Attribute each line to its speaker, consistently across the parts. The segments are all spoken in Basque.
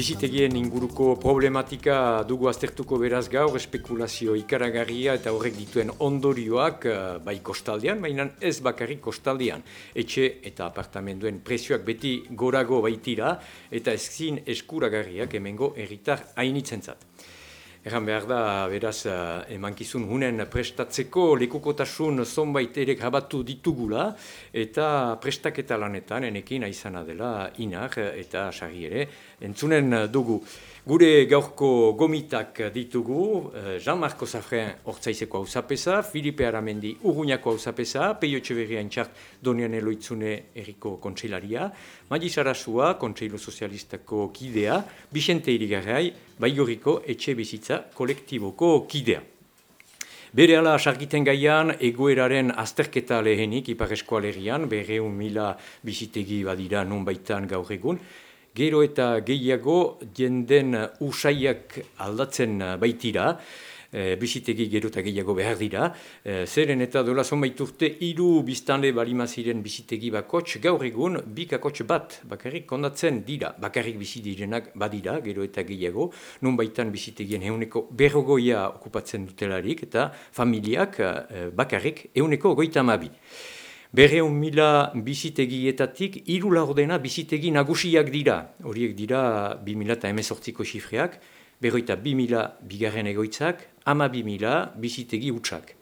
Speaker 1: Bizitegien inguruko problematika dugu aztertuko beraz gaur, espekulazio ikaragarria eta horrek dituen ondorioak eh, bai kostaldean, baina ez bakarrik kostaldean. Etxe eta apartamenduen prezioak beti gorago baitira eta ezin eskuragarriak emengo erritar hainitzen. Erran behar da, beraz, eh, emankizun hunen prestatzeko lekukotasun zonbait ere grabatu ditugula eta prestaketa lanetan enekin aizana dela inar eta sari ere entzunen dugu. Gure gaurko gomitak ditugu, eh, Jean-Marco Zafren ortsaizeko hau zapesa, Filipe Aramendi urguñako hau zapesa, Peio Txeverria entxart Donian Eloitzune eriko kontseilaria, Madi Sarasua, kontseilo sozialistako kidea, Bixente Irigarrai, Baigoriko etxe bizitza kolektiboko kidea. Bere ala sargiten gaian, egoeraren azterketa lehenik, ipar eskualerian, bere mila bizitegi badira nun baitan gaur egun, gero eta gehiago jenden usaiak aldatzen baitira, e, bizitegi gero eta gehiago behar dira. E, zeren eta dola zonbait urte, iru biztanle balimaziren bizitegi bakots, gaur egun bikakots bat bakarrik kondatzen dira. Bakarrik bizitirenak badira, gero eta gehiago, nun baitan bizitegien euneko berrogoia okupatzen dutelarik, eta familiak e, bakarrik euneko goita amabi. Berreun mila bizitegietatik, hiru laurdena bizitegi nagusiak dira. Horiek dira bi mila eta emezortziko xifreak, berroita bi mila bigarren egoitzak, ama bi mila bizitegi utxak.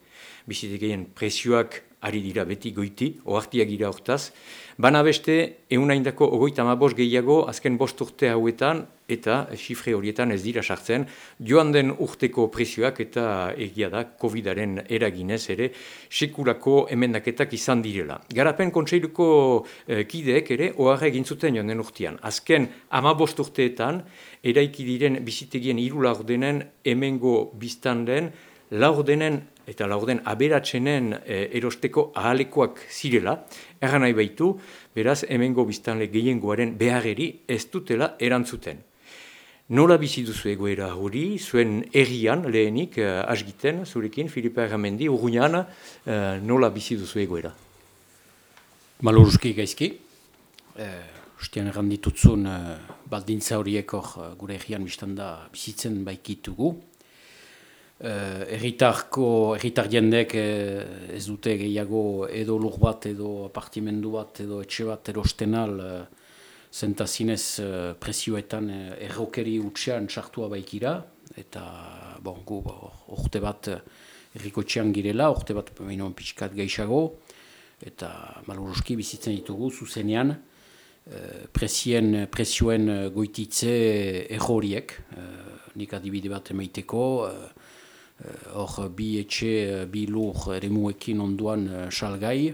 Speaker 1: Bizitegien presioak ari dira beti goiti, oartiak gira hortaz. Bana beste, egun haindako ogoita ma bost gehiago, azken bost urte hauetan, eta xifre horietan ez dira sartzen, joan den urteko presioak eta egia da COVID-aren eraginez ere, sekulako emendaketak izan direla. Garapen kontseiluko eh, kideek ere, oharra egin zuten joan den urtean. Azken ama bost urteetan, eraiki diren bizitegien hiru laurdenen emengo biztan den, laurdenen eta laurden aberatsenen e, erosteko ahalekoak zirela, erran nahi baitu, beraz, hemengo biztanle gehiengoaren beharreri ez dutela erantzuten. Nola bizi duzu egoera hori, zuen errian lehenik uh, asgiten, zurekin, Filipe Arramendi, urruñan, uh, nola bizi duzu egoera?
Speaker 2: Maluruzki gaizki, uh, ustean erranditutzun uh, baldintza horiek uh, gure errian biztan da bizitzen baikitugu, erritarko, erritar jendek uh, ez dute gehiago edo lur bat, edo apartimendu bat, edo etxe bat erostenal uh, zentazinez presioetan errokeri utxean sartua baikira, eta bon, gu orte bat erriko txean girela, orte bat bainoan pixkat geixago, eta maluruski bizitzen ditugu zuzenean, presien, presioen goititze erroriek, nik adibide bat emaiteko, Eh, hor bi etxe, eh, bi lur eremuekin onduan salgai,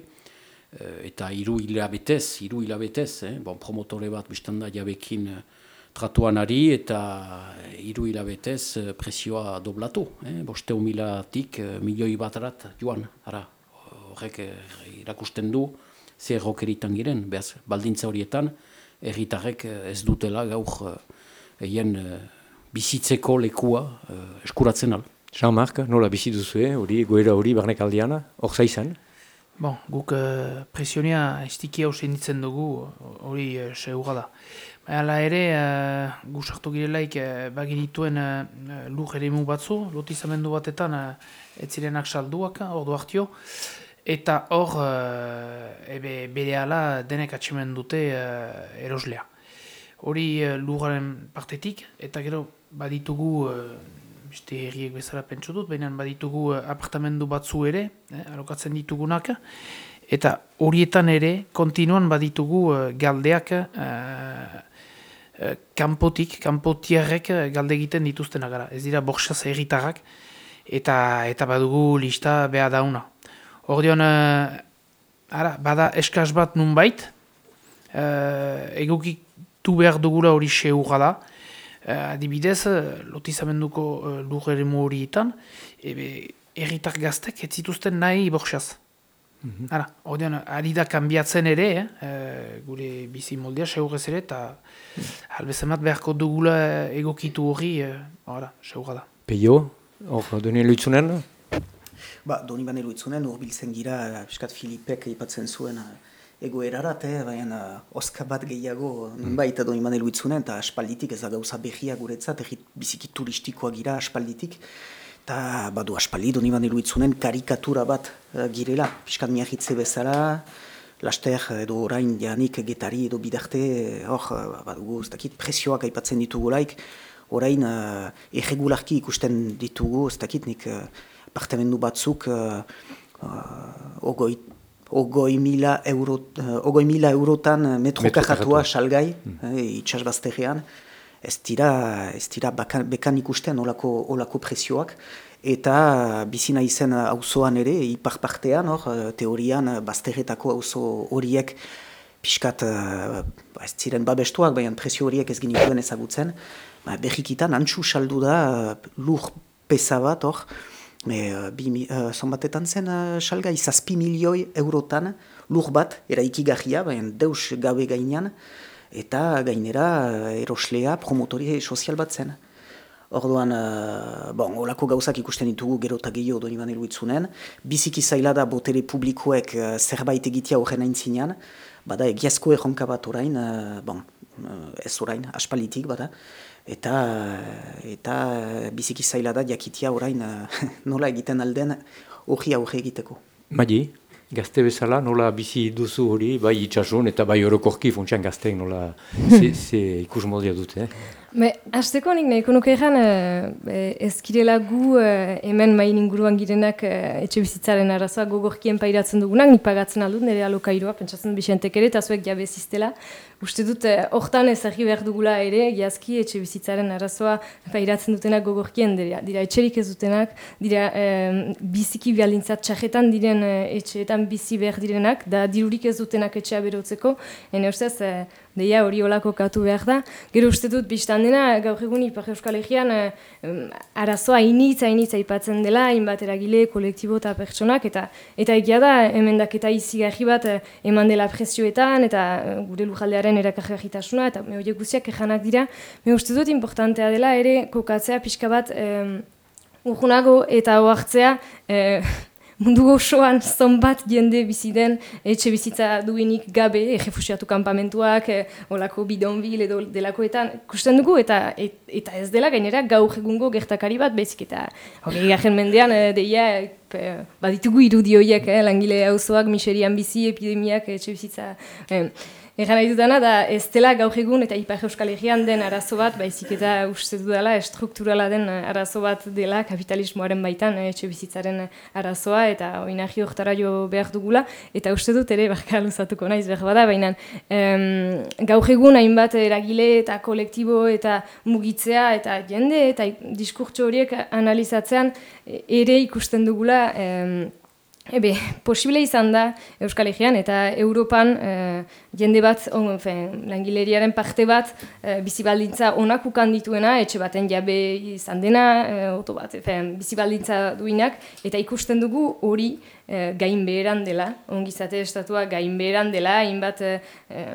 Speaker 2: eta hiru hilabetez, hiru hilabetez, eh? bon, promotore bat biztanda jabekin tratuan ari, eta hiru hilabetez presioa doblatu. Eh? Boste humilatik milioi bat erat joan, ara, horrek irakusten du, zer rokeritan giren, behaz, baldintza horietan, erritarrek ez dutela gaur uh, bizitzeko lekua eskuratzen al.
Speaker 1: Jean-Marc, nola bizi duzu, hori goera hori barnek aldiana, hor zaizan?
Speaker 3: Bon, guk uh, presionia estiki hau ditzen dugu, hori uh, segura da. Hala ere, uh, gu sartu girelaik uh, bagituen uh, lur ere batzu, lotizamendu batetan uh, ez zirenak salduak, hor duartio, eta hor, uh, ebe bere ala denek atxemen dute uh, eroslea. Hori uh, luraren partetik, eta gero baditugu beste herriek bezala pentsu dut, baina baditugu eh, apartamendu batzu ere, eh, alokatzen ditugunak, eta horietan ere, kontinuan baditugu uh, galdeak uh, kanpotik, kanpotiarrek galde egiten dituzten agara. Ez dira borsaz erritarrak, eta eta badugu lista beha dauna. Ordeon, uh, ara, bada eskaz bat nunbait, uh, egokitu behar dugula hori seurra da, uh, adibidez, eh, lotizamenduko uh, lur ere horietan, erritar gaztek ez zituzten nahi borxaz. Mm -hmm. Ara, ordean, ari da kanbiatzen ere, eh, gure bizi moldea, seurrez ere, eta mm. albezemat beharko dugula egokitu hori, eh, ora, seurra da.
Speaker 1: Peio, hor, duen eluitzunen?
Speaker 4: Ba, doni banero itzunen, urbiltzen gira, piskat Filipek ipatzen zuen egoerarat, eh, baina uh, oska bat gehiago, mm. baita doni banero itzunen, eta aspalditik ez da gauza behia guretzat, egit biziki turistikoa gira aspalditik, eta badu aspaldi doni banero itzunen karikatura bat uh, girela, piskat miahitze bezala, laster edo orain janik getari edo bidarte, hor, badugu, ez dakit, presioak aipatzen ditugu laik, orain uh, erregularki ikusten ditugu, ez dakit, nik uh, apartamendu batzuk uh, uh, ogoi, ogoi mila, euro, uh, ogoi mila eurotan metro kajatua salgai, mm. eh, itxasbazterrean, ez dira, ez dira bakan, bekan ikusten olako, olako presioak, eta bizina izen auzoan ere, ipar partean, hor, teorian bazterretako auzo horiek pixkat, ez ziren babestuak, baina presio horiek ez ginituen ezagutzen, ba, behikitan antxu saldu da lur pesa bat, hor, e, bi, uh, zonbatetan zen uh, salga, izazpi milioi eurotan lur bat, eraiki gajia, baina deus gabe gainean, eta gainera eroslea promotoria sozial bat zen. Orduan, uh, bon, olako gauzak ikusten ditugu gero eta gehiago doni baneru itzunen. Biziki zaila da botere publikoek uh, zerbait egitea horren aintzinean. Bada, egiazko erronka bat orain, uh, bon, uh, ez orain, aspalitik, bada eta eta biziki zaila da jakitia orain nola egiten alden hori aurre egiteko.
Speaker 1: Madi, gazte bezala nola bizi duzu hori, bai itxasun eta bai orokorki funtsan gazteek nola ze, ze ikus modia dute. Eh?
Speaker 5: Be, azteko nik nahiko nuke egan, e, ezkirela gu e, hemen main inguruan girenak e, etxe bizitzaren arazoa gogorkien pairatzen dugunak, nik pagatzen aldut nire alokairoa, pentsatzen bisentek ere, eta zuek jabe ziztela. Uste dut, hortan ez argi behar dugula ere, giazki etxe bizitzaren arazoa pairatzen dutenak gogorkien dira. Dira etxerik ez dutenak, dira e, biziki bialintzat txajetan diren etxeetan bizi behar direnak, da dirurik ez dutenak etxea berotzeko, ene ustez, e, deia hori olako katu behar da. Gero uste dut, biztan dena, gaur egun Ipar Euskal Egean, eh, arazoa initz, initz aipatzen dela, hainbat eragile, kolektibo eta pertsonak, eta eta egia da, emendak eta izi bat eh, eman dela presioetan, eta eh, gure lujaldearen erakarri eta me horiek guziak ejanak dira, me uste dut importantea dela, ere kokatzea pixka bat eh, urgunago eta oartzea, eh, mundu osoan zonbat jende bizi den etxe bizitza duenik gabe, errefusiatu kanpamentuak, e, olako bidonbil edo delakoetan, kusten dugu, eta eta ez dela gainera gaur egungo gertakari bat bezik, eta hori garen mendean, e, deia, e, baditugu irudioiek, eh, langile hauzoak, miserian bizi, epidemiak, etxe bizitza... E, Egan nahi dudana da ez dela gaur egun eta Ipar Euskal Herrian den arazo bat, baizik eta uste dudala estrukturala den arazo bat dela kapitalismoaren baitan eh, etxe bizitzaren arazoa eta oinagi horretara jo behar dugula. Eta uste dut ere barka luzatuko naiz behar bada, baina em, gaur egun hainbat eragile eta kolektibo eta mugitzea eta jende eta diskurtso horiek analizatzean ere ikusten dugula em, Ebe, posible izan da Euskal Herrian eta Europan eh, jende bat, on, langileriaren parte bat, e, bizibaldintza onak ukan dituena, etxe baten jabe izan dena, e, oto bat, bizibaldintza duinak, eta ikusten dugu hori e, gain beheran dela, ongizate estatua gain beheran dela, hainbat e,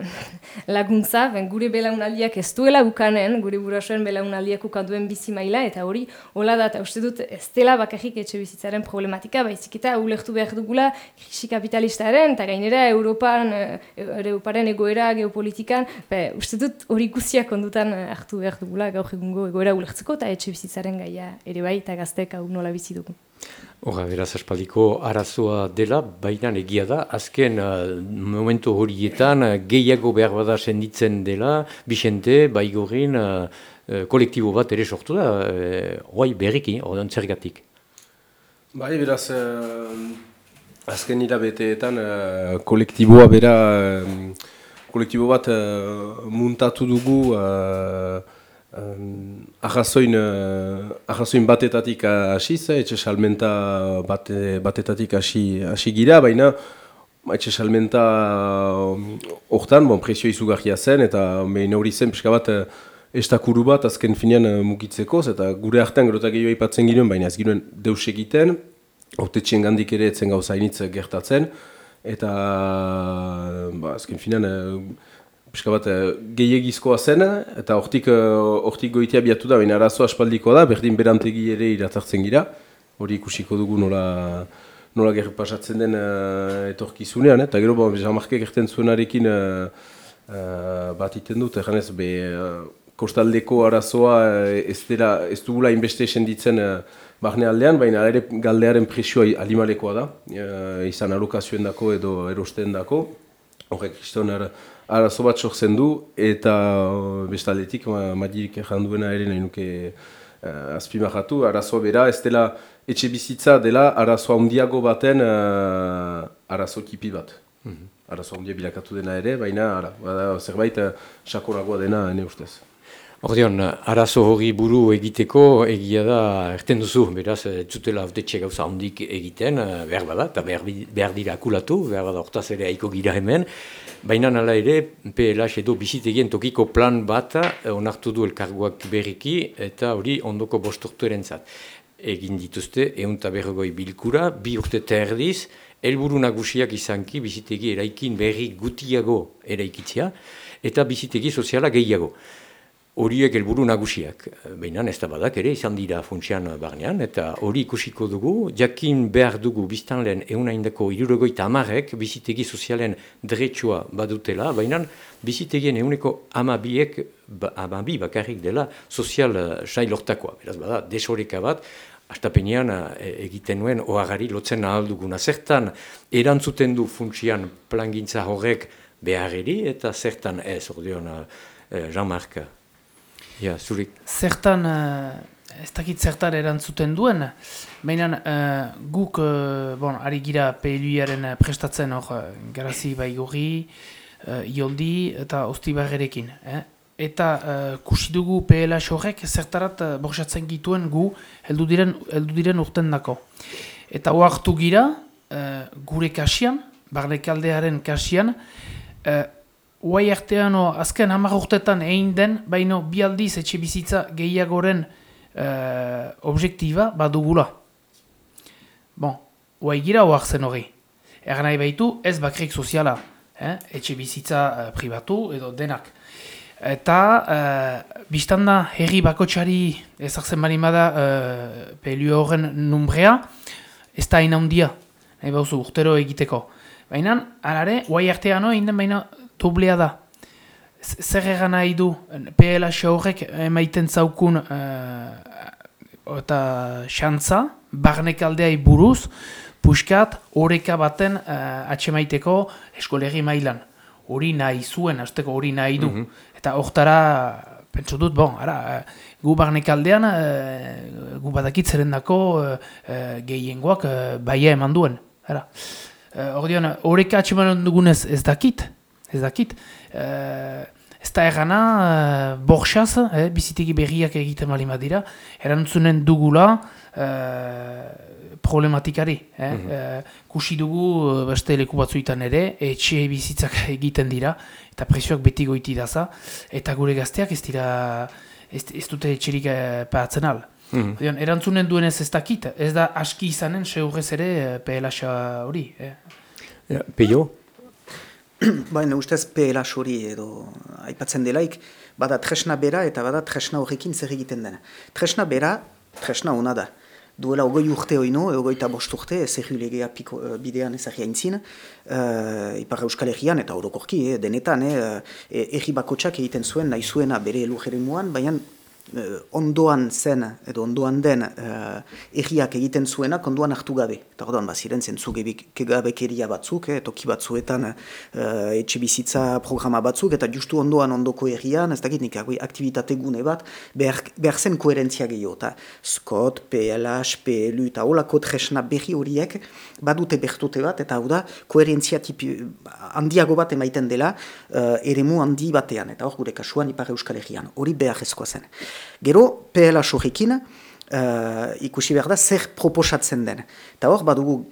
Speaker 5: laguntza, ben, gure belaunaldiak ez duela bukanen, gure burasoen belaunaldiak ukan duen bizi maila, eta hori, hola da, eta uste dut, ez dela bakarrik etxe bizitzaren problematika, baizik eta ulertu behar dugula, krisi kapitalistaren, eta gainera Europan, e, Europaren egoera, geopolitikan, be, uste dut hori guziak ondutan hartu behar dugula, gaur egungo egoera ulertzeko, eta etxe bizitzaren gaia ere bai, eta gaztek nola bizi dugu.
Speaker 1: Hora, beraz, aspaldiko arazoa dela, baina egia da, azken uh, momentu horietan uh, gehiago behar bada senditzen dela, bisente, baigorin, uh, uh, kolektibo bat ere sortu da, uh, berriki, ordan zergatik.
Speaker 6: Bai, beraz, uh, azken hilabeteetan uh, kolektiboa bera, uh, kolektibo bat uh, muntatu dugu, Um, Arrazoin, uh, batetatik hasiz, etxe salmenta bate, batetatik hasi gira, baina etxe salmenta hortan, bon, presio izugarria zen, eta behin hori zen pixka bat estakuru bat azken finean uh, mugitzeko, eta gure hartan gerotak gehiago ipatzen ginen, baina ez ginen deus egiten, autetxien gandik ere etzen gauza gertatzen, eta ba, azken finean Piska bat, eh, gehiagizkoa zen, eta hortik, eh, hortik goitea biatu da, baina arazo aspaldikoa da, berdin berantegi ere iratartzen gira, hori ikusiko dugu nola, nola gerri pasatzen den uh, etorkizunean, eta gero, bon, Jean-Marquek erten zuenarekin uh, uh, bat iten dut, egan be, kostaldeko arazoa ez, dela, ez dugula inbeste esenditzen uh, barne aldean, baina ere galdearen presioa alimalekoa da, uh, izan alokazioen dako edo erosten dako, horrek kriston arazo bat sortzen du, eta uh, bestaldetik, ma, madirik erranduena ere nahi nuke uh, azpimahatu, arazoa bera, ez dela etxe bizitza dela arazoa handiago baten uh, arazo kipi bat. Mm -hmm. Arazoa handia bilakatu dena ere, baina ara, zerbait uh, sakonagoa dena ne ustez.
Speaker 1: Ordeon, arazo hori buru egiteko egia da, erten duzu, beraz, zutela autetxe gauza handik egiten, eh, behar bada, eta behar, behar dira akulatu, behar bada hortaz ere aiko gira hemen, baina nala ere, PLH edo bizitegien tokiko plan bat eh, onartu du elkarguak berriki, eta hori ondoko bostortu erentzat. Egin dituzte, egun eta berrogoi bilkura, bi urte terdiz, helburu nagusiak izanki bizitegi eraikin berri gutiago eraikitzea, eta bizitegi soziala gehiago horiek helburu nagusiak. Behinan ez da badak ere izan dira funtsian barnean, eta hori ikusiko dugu, jakin behar dugu biztan lehen eunaindako irurogoita amarek bizitegi sozialen dretsua badutela, baina bizitegien euneko amabiek, ba, amabi bakarrik dela sozial sailortakoa. Beraz bada, desoreka bat, Astapenean e, egiten nuen oagari lotzen ahal duguna. Zertan erantzuten du funtsian plangintza horrek beharri eta zertan ez, ordeon eh, Jean-Marc Ja, zurik.
Speaker 3: Zertan, uh, ez dakit zertan erantzuten duen, baina uh, guk, uh, bon, ari gira PLU-aren prestatzen hor, uh, garazi bai gori, uh, ioldi eta ostibarrerekin. Eh? Eta uh, kusi dugu PLH horrek zertarat uh, borsatzen gituen gu heldu diren, heldu diren urten dako. Eta oartu gira, uh, gure kasian, barlekaldearen kasian, uh, Uai artean, azken hamar urtetan egin den, baino bi aldiz etxe bizitza gehiagoren uh, objektiba badugula. Bon, uai gira hoak zen hori. Egan nahi baitu ez bakrik soziala, eh? etxe bizitza uh, pribatu edo denak. Eta uh, biztanda herri bakotxari ezartzen bari bada uh, pelio horren numbrea, ez da hain handia, nahi bauzu urtero egiteko. Baina, arare, uai artean egin den, baina dublea da. Zer egan nahi du, PLH horrek emaiten zaukun uh, eta xantza, barnek aldeai buruz, puskat, horeka baten uh, atxemaiteko eskolegi mailan. Hori nahi zuen, azteko hori nahi du. Mhm. Eta hortara, pentsu dut, bon, ara, gu barnek aldean, uh, gu badakit dako uh, uh, gehiengoak uh, baia eman duen. Ara. Uh, horreka atxemanen dugunez ez dakit, ez dakit. Uh, ez da ergana, uh, borxaz, eh, bizitegi berriak egiten mali dira, erantzunen dugula uh, problematikari. Eh? Mm -hmm. kusi dugu beste leku batzuetan ere, etxe bizitzak egiten dira, eta presioak beti goiti daza, eta gure gazteak ez dira, ez, ez dute etxerik uh, pahatzen al. Mm -hmm. Erantzunen duenez ez dakit, ez da aski izanen, seurrez ere, PLH hori. Eh?
Speaker 1: Ja, Peio?
Speaker 4: Baina ustez PLH hori edo aipatzen delaik, bada tresna bera eta bada tresna horrekin zer egiten dena. Tresna bera, tresna hona da. Duela ogoi urte oino, ogoi eta bost urte, zer legea piko, uh, bidean ez ahiaintzin, uh, Ipar Euskal Herrian eta orokorki, eh, denetan, eh, erri bakotsak egiten zuen, nahi zuena bere elugere muan, baina ondoan zen, edo ondoan den uh, erriak egiten zuenak ondoan hartu gabe. Eta ordoan, ba, ziren zentzu gabekeria batzuk, eh, toki batzuetan uh, etxe bizitza programa batzuk, eta justu ondoan ondoko errian, ez dakit nik, aktivitate gune bat, behar, behar zen koherentzia gehiago. Ta, Scott, PLH, PLU, eta holako tresna berri horiek, badute bertote bat, eta hau da, koherentzia tipi handiago bat emaiten dela, uh, eremu handi batean, eta hor gure kasuan ipar euskal herrian, hori behar zen. Gero, PLA sorekin, uh, ikusi behar da, zer proposatzen den. Eta hor, badugu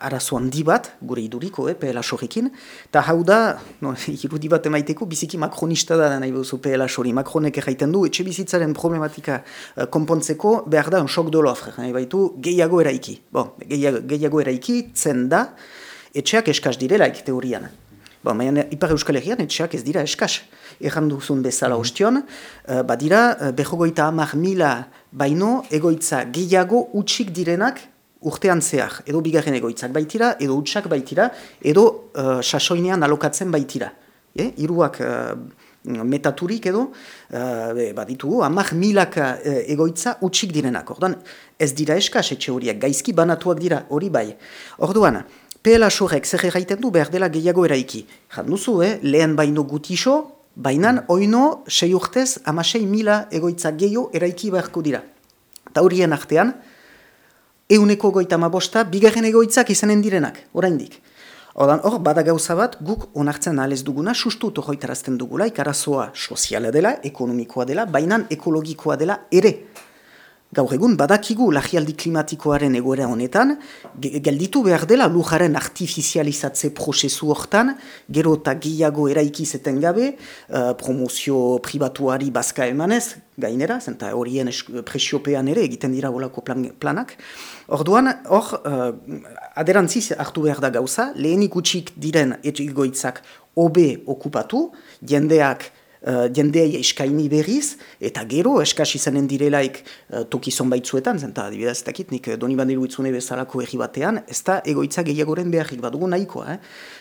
Speaker 4: arazo handi bat, gure iduriko, eh, PLA sorekin, eta hau da, no, irudi bat emaiteko, biziki makronista da nahi behuzu PLA sori. Makronek erraiten du, etxe bizitzaren problematika uh, konpontzeko, behar da, un sok dolo afre, nahi baitu, gehiago eraiki. Bon, gehiago, gehiago eraiki, zen da, etxeak eskaz direlaik teorian. Bon, Baina Ipar Euskal Herrian etxeak ez dira eskaz. Egan duzun bezala mm ostion, uh, badira uh, behogoita amak mila baino egoitza gehiago utxik direnak urtean zehar, edo bigarren egoitzak baitira, edo utxak baitira, edo uh, sasoinean alokatzen baitira. E? Iruak uh, metaturik edo, uh, baditugu, amak milak uh, egoitza utxik direnak. Orduan, ez dira eskas etxe horiek, gaizki banatuak dira, hori bai. Orduan, PLA sorek zer erraiten du behar dela gehiago eraiki. Jan duzu, eh? lehen baino gutiso, bainan oino sei urtez amasei mila egoitza gehiago eraiki beharko dira. Ta horien artean, euneko goita bosta, bigarren egoitzak izanen direnak, oraindik. Odan, hor, bada gauza bat, guk onartzen alez duguna, sustu tohoitarazten dugula, ikarazoa soziala dela, ekonomikoa dela, bainan ekologikoa dela ere. Gaur egun, badakigu lagialdi klimatikoaren egoera honetan, gelditu behar dela lujaren artifizializatze prozesu hortan, gero eta gehiago eraikizeten gabe, uh, promozio pribatuari bazka emanez, gainera, zenta horien presiopean ere egiten dira olako plan, planak. Orduan, hor, uh, aderantziz hartu behar da gauza, lehenik utxik diren etxigoitzak obe okupatu, jendeak uh, jendei eskaini berriz, eta gero eskasi izanen direlaik uh, toki zonbaitzuetan, zenta adibidez, ez dakit, nik eh, doni bandiru itzune bezalako erri batean, ez da egoitza gehiagoren beharrik badugu nahikoa. Eh?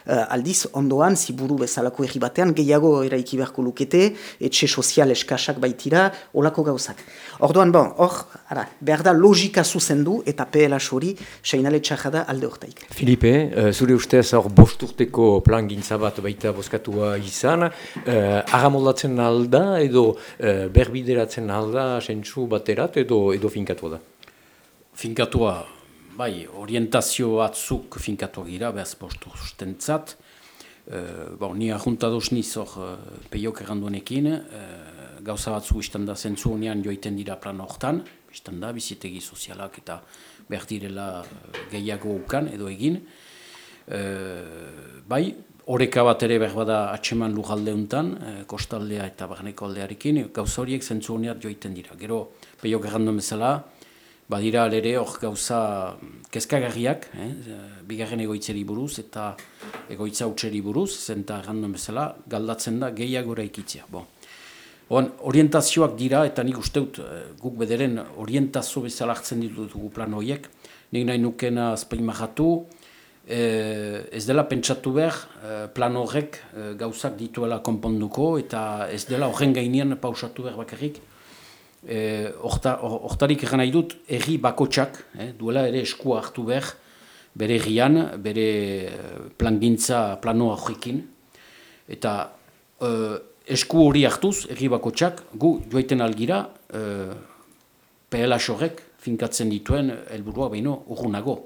Speaker 4: aldiz, ondoan, ziburu bezalako erri batean, gehiago eraiki beharko lukete, etxe sozial eskasak baitira, olako gauzak. Orduan, bon, hor, ara, behar da logika zuzendu eta PLH hori seinale da alde hortaik.
Speaker 1: Filipe, zure ustez hor bosturteko plan gintzabat baita boskatua izan, uh, moldatzen alda edo e, berbideratzen alda sentzu baterat edo edo finkatua da?
Speaker 2: Finkatua, bai, orientazio batzuk finkatua gira, behaz postu sustentzat. E, bon, ni ahuntaduz niz hor e, peiok erranduanekin, e, gauza batzu izten da zentzu honean joiten dira plan horretan, izten da, bizitegi sozialak eta behar direla gehiago ukan edo egin. E, bai, Horeka bat ere behar bada atseman lujalde honetan, e, kostaldea eta barneko aldearekin, gauza horiek zentzu honeat joiten dira. Gero, peio gerrandun bezala, badira alere hor gauza kezkagarriak, eh, bigarren egoitzeri buruz eta egoitza utxeri buruz, zenta gerrandun bezala, galdatzen da gehiago ikitzea. Bon. Bon, orientazioak dira, eta nik usteut eh, guk bederen orientazio bezala hartzen ditugu plan horiek, nik nahi nukena azpaimahatu, Eh, ez dela pentsatu behar eh, plan horrek eh, gauzak dituela konponduko eta ez dela horren gainean pausatu behar bakarrik. Hortarik or, nahi dut, erri bakotsak, duela ere eskua hartu behar, bere errian, bere plan gintza planoa horrekin. Eta esku hori hartuz, erri bakotsak, gu joaiten algira, uh, PLH horrek finkatzen dituen helburua behin urrunago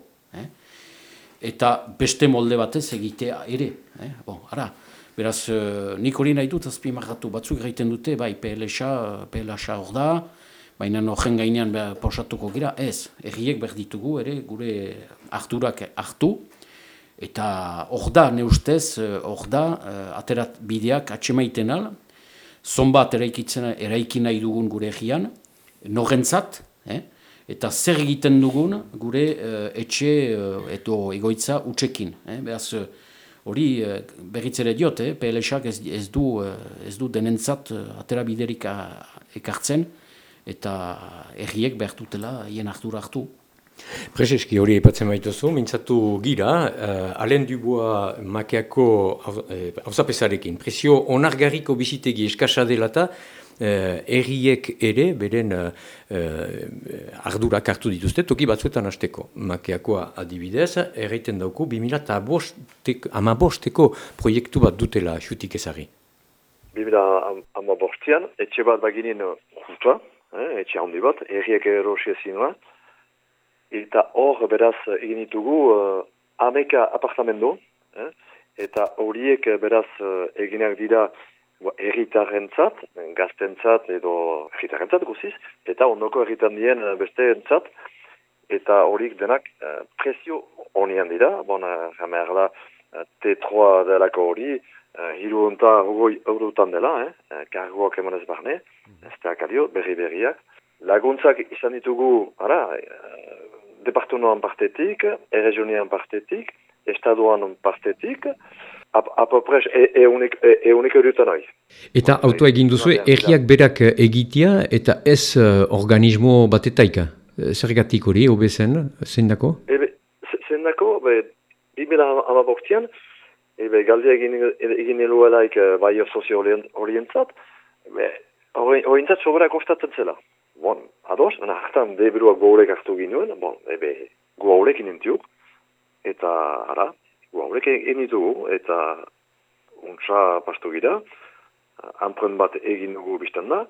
Speaker 2: eta beste molde batez egitea ere. Eh? Bon, ara, beraz, uh, nik hori nahi dut azpi marratu batzuk egiten dute, bai, PLSA, PLSA hor da, baina nojen gainean posatuko gira, ez, erriek berditugu ere, gure harturak hartu, eta hor da, ne ustez, eh, hor da, uh, aterat bideak atxemaiten al, zonbat eraikitzen, eraiki nahi dugun gure errian, norentzat, eh? Eta zer egiten dugun gure uh, etxe uh, eto egoitza utxekin. Eh? Beraz, uh, hori uh, berritzere diot, eh? PLSak ez, ez, du, uh, ez du denentzat uh, atera biderik ekartzen, eta erriek behartutela hien hartu hartu.
Speaker 1: Prezeski hori epatzen baituzu, mintzatu gira, uh, alen dubua makeako hauzapesarekin. Presio onargarriko bizitegi eskasa dela eta eh, erriek ere, beren eh, ardurak hartu dituzte, toki batzuetan hasteko. Makeakoa adibidez, erreiten dauku, 2008ko proiektu bat dutela xutik ezari.
Speaker 7: 2008an, etxe bat baginin jutua, eh, etxe handi bat, erriek erosi ezin eta hor beraz egin ditugu uh, ameka apartamendu, eh, eta horiek beraz eginak dira erritarrentzat, gaztentzat edo erritarrentzat guziz, eta ondoko erritan dien eh, beste entzat, eta horik denak uh, presio honian dira, bon, jamear da, uh, T3 delako hori, uh, hiru onta rugoi eurotan dela, eh? kargoak emanez barne, mm ez da kalio, berri berriak. Laguntzak izan ditugu, ara, uh, departunoan partetik, erregionian partetik, estaduan partetik, apopres eunik e, e hori.
Speaker 1: Eta auto egin duzu, erriak berak egitea eta ez uh, organismo batetaika? zergatik hori, obezen, zein dako?
Speaker 7: Ebe, zein dako, be, bimela amaboktian, ebe, galde egin, egin eluelaik bai sozio orientzat, orientzat sobera kostatzen zela. Bon, ados, baina hartan deberuak gaurek hartu ginuen, bon, ebe, gu haurek inentiuk, eta, ara, gu haurek initugu, eta untsa pastu gira, anpren bat egin dugu biztan da,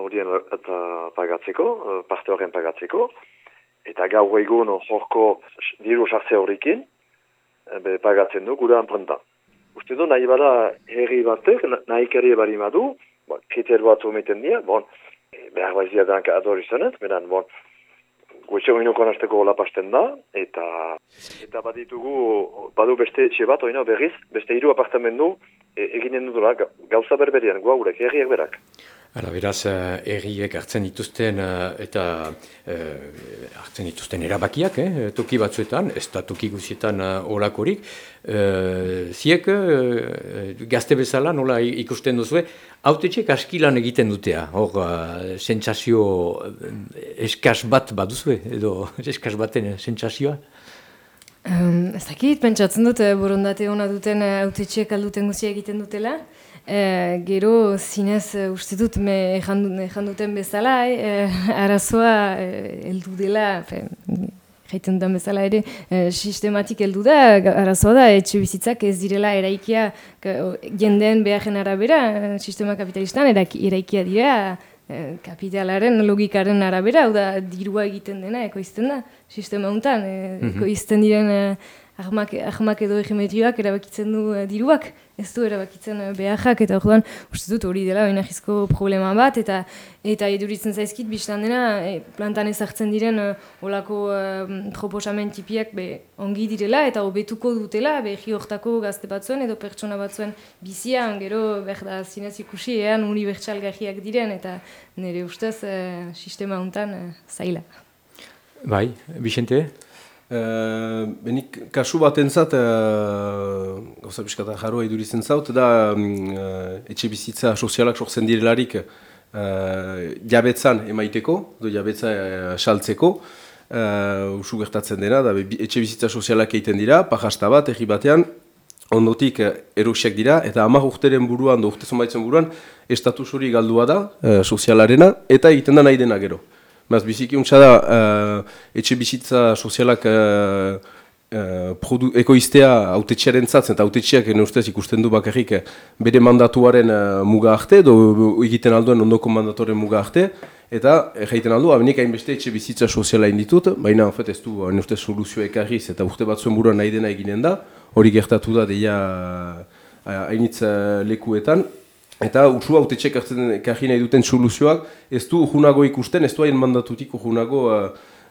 Speaker 7: horien eta pagatzeko, parte horren pagatzeko, eta gau egun horko diru sartze horrekin, be pagatzen du gure anprenta. Uste du nahi bada herri batek, nahi kari bari madu, bon, kriter bat umeten dira, bon, behar baizia danka ador izanet, beran, bon, Goetxe hori konasteko lapasten da, eta eta baditugu, badu beste etxe bat, oina berriz, beste hiru apartamendu e, eginen dutela gauza berberian, guaurek, erriak berak.
Speaker 1: Hala, beraz, uh, erriek hartzen dituzten uh, eta uh, hartzen dituzten erabakiak, eh, toki batzuetan, ez da toki guzietan olakorik. Uh, ziek, uh, gazte bezala, nola ikusten duzu, haute txek askilan egiten dutea, hor, sentsazio eskas bat duzu, edo eskas baten sentsazioa?
Speaker 5: Um, ez dakit, pentsatzen dut, borondate hona duten haute txek alduten guzia egiten dutela. E, gero zinez uh, uste dut me duten bezala, e, arazoa heldu dela, jaiten duten bezala ere, e, sistematik heldu da, arazoa da, etxe bizitzak ez direla eraikia jendeen beharen arabera, sistema kapitalistan eraikia dira, e, kapitalaren logikaren arabera, hau da dirua egiten dena, ekoizten da, sistema honetan, e, ekoizten diren ahmak, ahmak edo egimetrioak erabakitzen du diruak, ez du erabakitzen uh, beharrak, eta orduan uste dut hori dela oinahizko problema bat, eta eta eduritzen zaizkit biztan dena, e, plantan ezartzen diren uh, olako uh, proposamen tipiak be, ongi direla, eta hobetuko dutela, behi hortako gazte batzuen edo pertsona batzuen bizian, gero behar da zinez ikusi, ean unibertsal gajiak diren, eta nire ustez uh, sistema hontan uh, zaila.
Speaker 1: Bai, Bixente?
Speaker 6: Uh, benik kasu bat entzat, uh, gauza piskata jarroa idurizen zaut, da um, etxe bizitza sozialak sortzen direlarik uh, jabetzan emaiteko, do jabetza uh, saltzeko, uh, usu gertatzen dena, da etxe bizitza sozialak egiten dira, pajasta bat, egi batean, ondotik erosiak dira, eta amak urteren buruan, do urtezon baitzen buruan, estatus hori galdua da, uh, sozialarena, eta egiten da nahi dena gero. Maz, biziki untsa da, uh, etxe bizitza sozialak uh, uh, ekoiztea autetxearen zatzen, eta autetxeak ustez ikusten du bakarrik bere mandatuaren uh, muga arte, edo egiten alduen ondoko mandatoren muga arte, eta egiten aldu, abenik hainbeste etxe bizitza soziala inditut, baina en ez du, ustez soluzio ekarriz, eta urte batzuen buruan nahi dena eginen da, hori gertatu da, deia hainitz uh, lekuetan, Eta ursu haute txek karri nahi duten soluzioak, ez du junago ikusten, ez du hain mandatutik junago uh,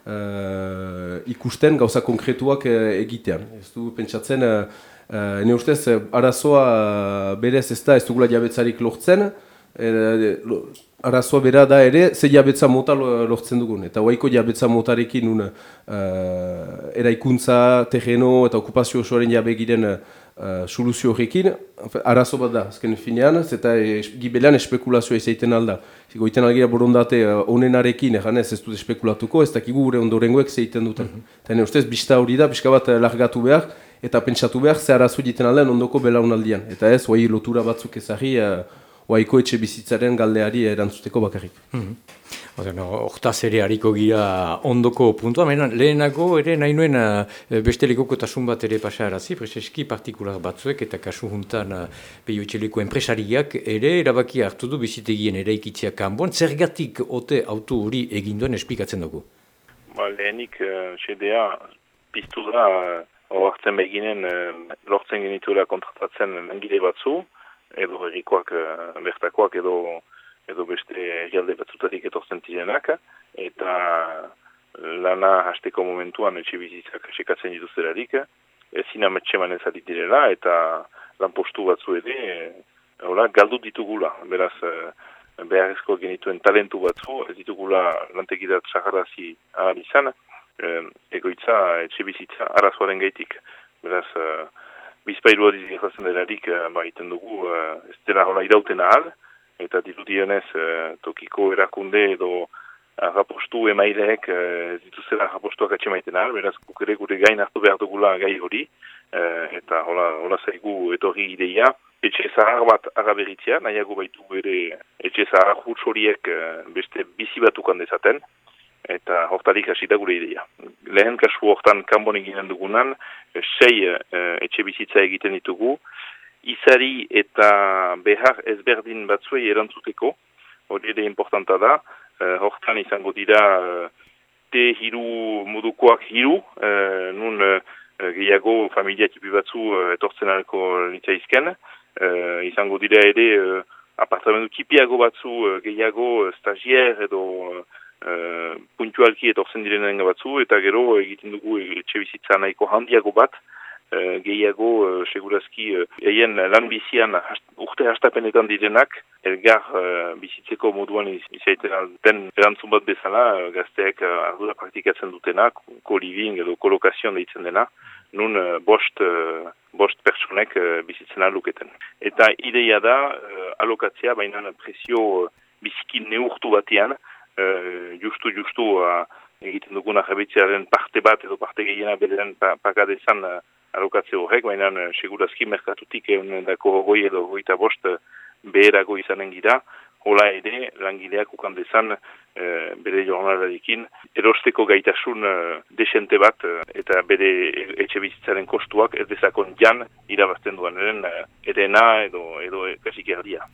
Speaker 6: uh, ikusten gauza konkretuak uh, egitean. Ez du pentsatzen, uh, uh, ne ustez, arazoa berez ez da ez dugula jabetzarik lortzen, uh, arazoa bera da ere, ze jabetza mota lortzen dugun. Eta hoaiko jabetza motarekin un, uh, eraikuntza, terreno eta okupazio osoaren jabe giren uh, soluzio horrekin, arazo bat da, azken finean, eta e, gibelean espekulazioa izaiten alda. Goiten algira borondate uh, onenarekin, egan ez dut espekulatuko, ez dakigu gure ondorengoek zeiten duten. Mm -hmm. Ustez, bizta hori da, bizka bat largatu behar, eta pentsatu behar, ze arazo egiten aldean ondoko belaunaldian. Eta ez, oai lotura batzuk ezagri, uh, oaiko etxe bizitzaren galdeari erantzuteko bakarrik. Mm
Speaker 1: Hortaz ere hariko gira ondoko puntua, baina lehenako ere nahi nuen uh, beste lekokotasun bat ere pasarazi, prezeski partikular batzuek eta kasu juntan uh, behioetxeleko enpresariak ere erabaki hartu du bizitegien ere ikitzia kanboan, zergatik ote auto hori eginduen esplikatzen dugu?
Speaker 8: Ba, lehenik uh, CDA piztu da uh, beginen uh, lortzen genituela kontratatzen langile batzu, edo errikoak uh, bertakoak edo edo beste herrialde batzutatik etortzen zirenak, eta lana hasteko momentuan etxe bizitzak sekatzen dituzterarik, ezin ametxe manez direla, eta lan postu batzu ere, hola, galdu ditugula, beraz, beharrezko genituen talentu batzu, ez ditugula lantegidat saharrazi ahal izan, egoitza etxe bizitza arazoaren gaitik, beraz, bizpailu hori zirrazen delarik, ba, iten dugu, ez dela hola irauten ahal, eta dirudionez e, tokiko erakunde edo rapostu emaileek ez dituzela rapostuak atxemaiten ahal, beraz guk ere gure gain hartu behar dugula gai hori, eta hola, hola zaigu etorri ideia, etxe zahar bat agaberitzea, nahiago baitu ere etxe zahar huts horiek beste bizi batukan dezaten, eta hortarik hasi da gure ideia. Lehen kasu hortan kanbon eginen dugunan, sei etxe bizitza egiten ditugu, izari eta behar ezberdin batzuei erantzuteko, hori ere importanta da, uh, hortan izango dira te hiru modukoak hiru, nun gehiago familia tipi batzu etortzen alko nitzaizken, izango dira ere apartamentu tipiago batzu gehiago stagier edo uh, puntualki etortzen direnen batzu, eta gero egiten dugu etxe bizitza nahiko handiago bat, uh, gehiago uh, segurazki eien lan bizian hast, urte hastapenetan direnak elgar bizitzeko moduan izaiten den erantzun bat bezala gazteak ardura praktikatzen dutenak co-living edo kolokazioan deitzen dena nun bost, bost pertsonek bizitzen aluketen. Eta ideia da alokatzea baina presio biziki neurtu batean uh, justu justu uh, egiten duguna jabitzearen parte bat edo parte gehiena bederen pagadezan uh, alokatze horrek, baina uh, segurazki merkatutik egun dako goi edo goita bost beherago izanen gira, hola ere langileak ukan dezan uh, bere jornalarekin, erosteko gaitasun uh, desente bat eta bere etxe bizitzaren kostuak ez dezakon jan irabazten duan eren erena edo, edo kasik erdia.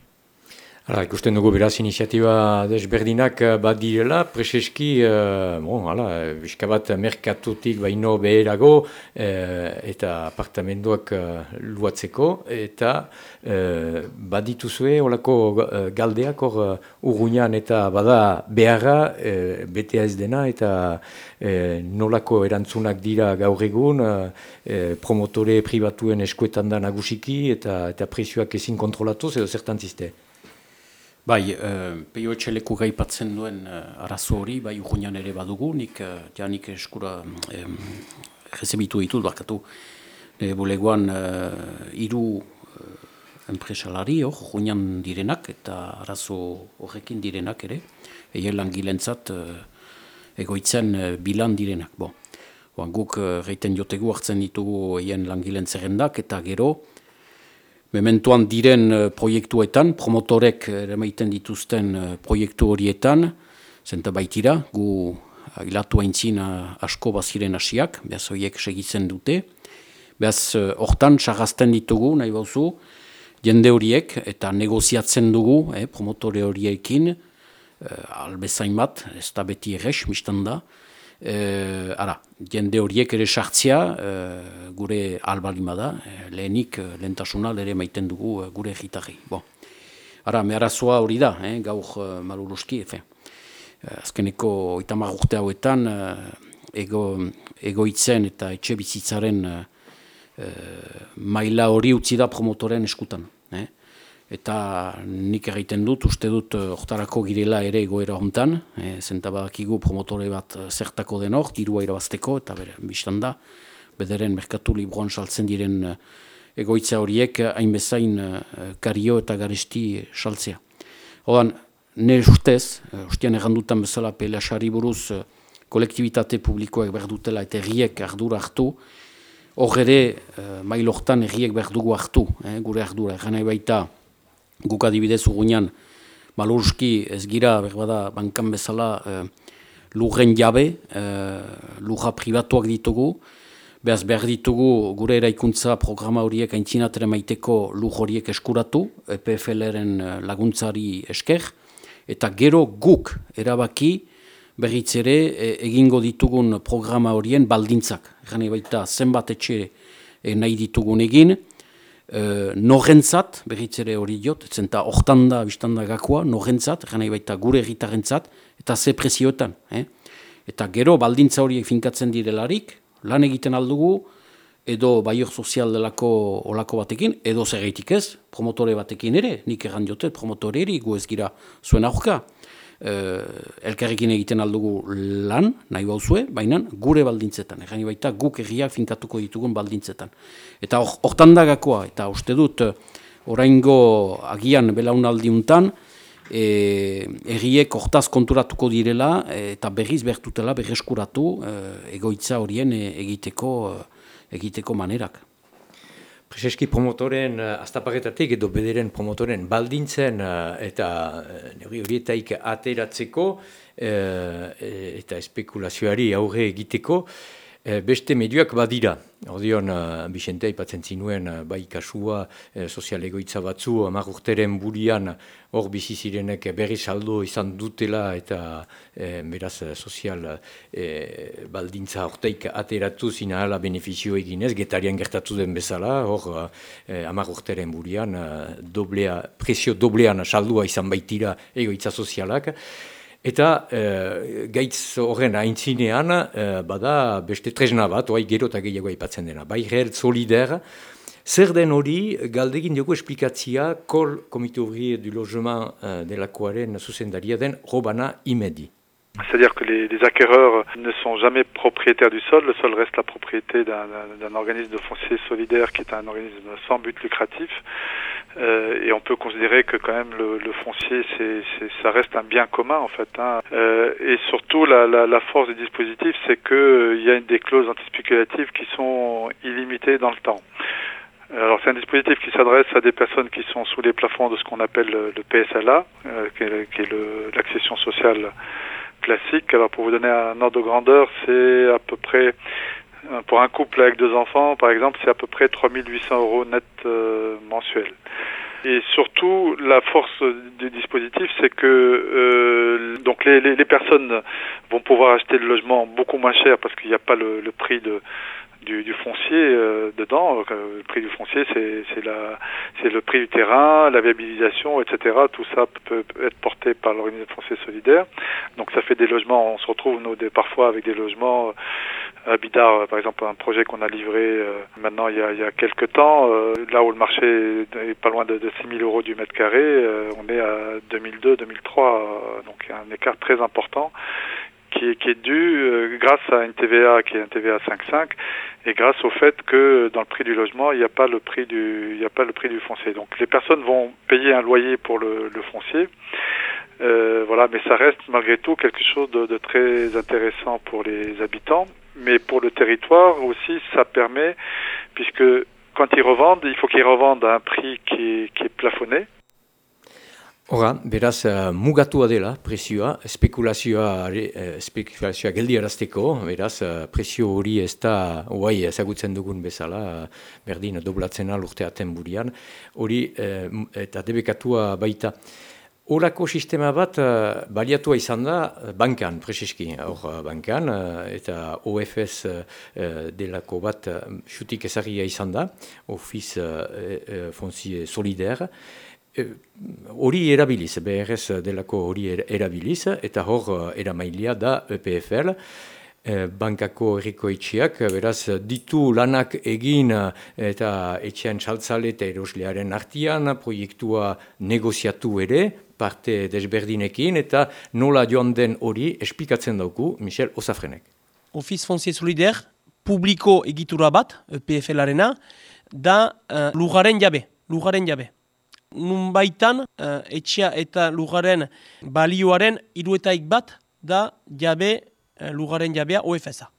Speaker 1: Hala, ikusten dugu beraz iniziatiba desberdinak eh, bat direla, preseski, uh, bon, hala, bizka bat merkatutik baino beherago uh, eta apartamenduak uh, luatzeko, eta uh, bat dituzue olako galdeak hor urruñan eta bada beharra uh, betea ez dena eta uh, nolako erantzunak dira gaur egun, uh, promotore pribatuen eskuetan da nagusiki eta, eta presioak ezin kontrolatuz edo zertan ziste.
Speaker 2: Bai, uh, peio etxeleku gaipatzen duen uh, arazo hori, bai urruñan ere badugu, nik uh, janik eskura um, rezebitu ditut, bakatu, e, bulegoan uh, iru uh, enpresalari hor, urruñan direnak eta arazo horrekin direnak ere, eien langilentzat uh, egoitzen uh, bilan direnak. Bo. Boan, guk uh, reiten jotegu hartzen ditugu eien langilentzerrendak eta gero, Mementuan diren uh, proiektuetan, promotorek ere maiten dituzten uh, proiektu horietan, zenta baitira, gu haintzin uh, asko baziren hasiak, behaz horiek segitzen dute. Behaz, hortan, uh, ditugu, nahi bauzu, jende horiek eta negoziatzen dugu eh, promotore horiekin, uh, albezain bat, ez da beti errex, mistan da, E, ara, jende horiek ere sartzea e, gure albalima da, e, lehenik e, lehentasuna ere maiten dugu gure egitarri. Bo. Ara, meharazoa hori da, eh, gaur maluruski, efe. azkeneko itamar urte hauetan, ego, egoitzen eta etxe bizitzaren e, maila hori utzi da promotoren eskutan. Eh? Eta nik egiten dut, uste dut, hortarako girela ere egoera hontan, e, zentabakigu promotore bat zertako den hor, dirua irabazteko, eta bere, biztan da, bederen merkatu libroan saltzen diren egoitza horiek hainbezain kario eta garesti saltzea. Horan, ne ustez, ustean errandutan bezala pelasari buruz kolektibitate publikoak berdutela eta erriek ardura hartu, hor ere, mailortan erriek berdugu hartu, eh, gure ardura, egan baita, guk adibidez ugunean malurski ez gira berbada bankan bezala e, lurren jabe, e, lurra privatuak ditugu, behaz behar ditugu gure eraikuntza programa horiek aintzinatere maiteko lur horiek eskuratu, EPFL-eren eh, laguntzari esker, eta gero guk erabaki berriz ere egingo ditugun programa horien baldintzak. Gane baita zenbat etxe nahi ditugun egin, Uh, norentzat, berriz ere hori diot, zenta hortan da, biztan da gakoa, norentzat, gana baita gure egitarentzat, eta ze prezioetan. Eh? Eta gero, baldintza horiek finkatzen direlarik, lan egiten aldugu, edo baior sozial delako olako batekin, edo zer ez, promotore batekin ere, nik erran jotet, promotore eri, gu ez gira zuen aurka elkarrekin egiten aldugu lan, nahi bauzue, baina gure baldintzetan, egin baita guk egiak finkatuko ditugun baldintzetan. Eta hortan or, dagakoa, eta uste dut, uh, oraingo agian belaunaldi untan, e, erriek hortaz konturatuko direla eta berriz bertutela berreskuratu e, egoitza horien egiteko, egiteko manerak.
Speaker 1: Prezeski promotoren uh, astapagetatik edo bederen promotoren baldintzen eta uh, horietaik ateratzeko eta espekulazioari aurre egiteko E, beste medioak badira. Ordion, uh, Bixente ipatzen zinuen, uh, bai kasua uh, sozial egoitza batzu, amar urteren burian hor bizi zirenek berri saldo izan dutela eta beraz sozial baldintza horteik ateratu zina ala beneficio eginez, getarian gertatu den bezala, hor uh, amar urteren burian doblea, presio doblean saldua izan baitira egoitza sozialak. Eta e, gaitz horren aintzinean, e, bada beste tresna bat, oai gero eta gehiago aipatzen dena. Bai, reher solider, zer den hori, galdegin dugu esplikatzia, kol komite du logement e, delakoaren zuzendaria den, robana imedi.
Speaker 9: C'est-à-dire que les, acquéreurs ne sont jamais propriétaires du sol, le sol reste la propriété d'un organisme de foncier solidaire qui est un organisme sans but lucratif. Euh, et on peut considérer que quand même le, foncier, c'est, ça reste un bien commun en fait. Hein. Euh, et surtout, la, la, la, force du dispositif, c'est qu'il euh, y a des clauses antispéculatives qui sont illimitées dans le temps. Alors c'est un dispositif qui s'adresse à des personnes qui sont sous les plafonds de ce qu'on appelle le, PSLA, qui est, qui est l'accession sociale classique. Alors pour vous donner un ordre de grandeur, c'est à peu près, euh, pour un couple avec deux enfants par exemple, c'est à peu près 3800 euros net euh, mensuels. Et surtout, la force du dispositif, c'est que euh, donc les, les, les, personnes vont pouvoir acheter le logement beaucoup moins cher parce qu'il n'y a pas le, le prix de, du, du foncier euh, dedans. Euh, le prix du foncier, c'est c'est le prix du terrain, la viabilisation, etc. Tout ça peut être porté par l'organisme foncier solidaire. Donc ça fait des logements. On se retrouve nous des, parfois avec des logements. Euh, à Bidar, par exemple, un projet qu'on a livré euh, maintenant il y a, il y a quelques temps, euh, là où le marché est pas loin de, de 6 000 euros du mètre carré, euh, on est à 2002-2003, donc il y a un écart très important qui est, dû euh, grâce à une TVA qui est un TVA 5,5 et grâce au fait que dans le prix du logement il n'y a pas le prix du il n'y a pas le prix du foncier. Donc les personnes vont payer un loyer pour le, foncier. Euh, voilà, mais ça reste malgré tout quelque chose de, de, très intéressant pour les habitants, mais pour le territoire aussi ça permet puisque quand ils revendent, il faut qu'ils revendent à un prix qui est, qui est plafonné.
Speaker 1: Hora, beraz, uh, mugatua dela presioa, spekulazioa, uh, spekulazioa geldi arazteko, beraz, uh, presio hori ez da, oai, ezagutzen dugun bezala, berdin, doblatzen alurte aten burian, hori, eta debekatua baita. Horako sistema bat, uh, baliatua izan da, bankan, preseski, hor bankan, uh, eta OFS uh, delako bat, xutik uh, ezagia izan da, Office uh, uh, Fonzie Solidaire, Eh, hori erabiliz, BRS delako hori er, erabiliz, eta hor eh, eramailia da EPFL, eh, bankako erriko etxeak, beraz ditu lanak egin eta etxean txaltzale eta eroslearen artian, proiektua negoziatu ere, parte desberdinekin, eta nola joan den hori espikatzen dauku Michel Osafrenek.
Speaker 10: Office Foncier Solidaire, publiko egitura bat, EPFL-arena, da uh, lugaren jabe, lugaren jabe nun baitan uh, etxea eta lugaren balioaren iruetaik bat da jabe uh, lugaren jabea OFSA.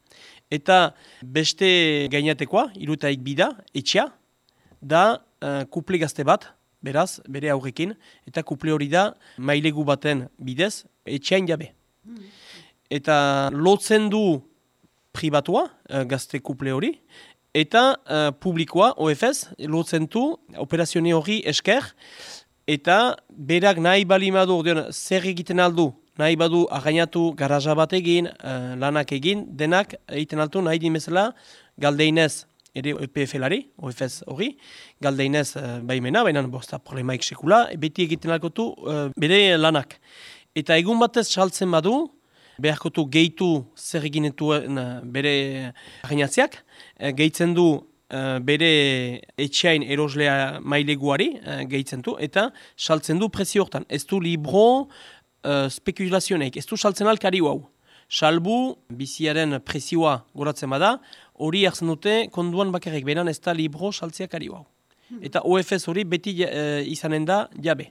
Speaker 10: Eta beste gainatekoa, iruetaik bida, etxea, da uh, kuple gazte bat, beraz, bere aurrekin, eta kuple hori da mailegu baten bidez, etxeain jabe. Eta lotzen du pribatua, uh, gazte kuple hori, eta uh, publikoa, OFS, lotzen du, operazione hori esker, eta berak nahi bali madu, zer egiten aldu, nahi badu againatu garaja bat egin, uh, lanak egin, denak egiten altu nahi dimezela galdeinez, ere EPF-lari, OFS hori, galdeinez uh, baimena, baina bosta problemaik sekula, beti egiten alkotu uh, bere lanak. Eta egun batez saltzen badu, beharkotu gehitu zer eginetuen bere aginatziak, uh, gehitzen du uh, bere etxeain eroslea maileguari gehitzen du, eta saltzen du prezio hortan. Ez du libro uh, spekulazioneik, ez du saltzen alkari hau. Salbu, biziaren prezioa goratzen bada, hori hartzen dute konduan bakarrik, beran ez da libro saltzeak ari hau. Eta OFS hori beti uh, izanen da jabe.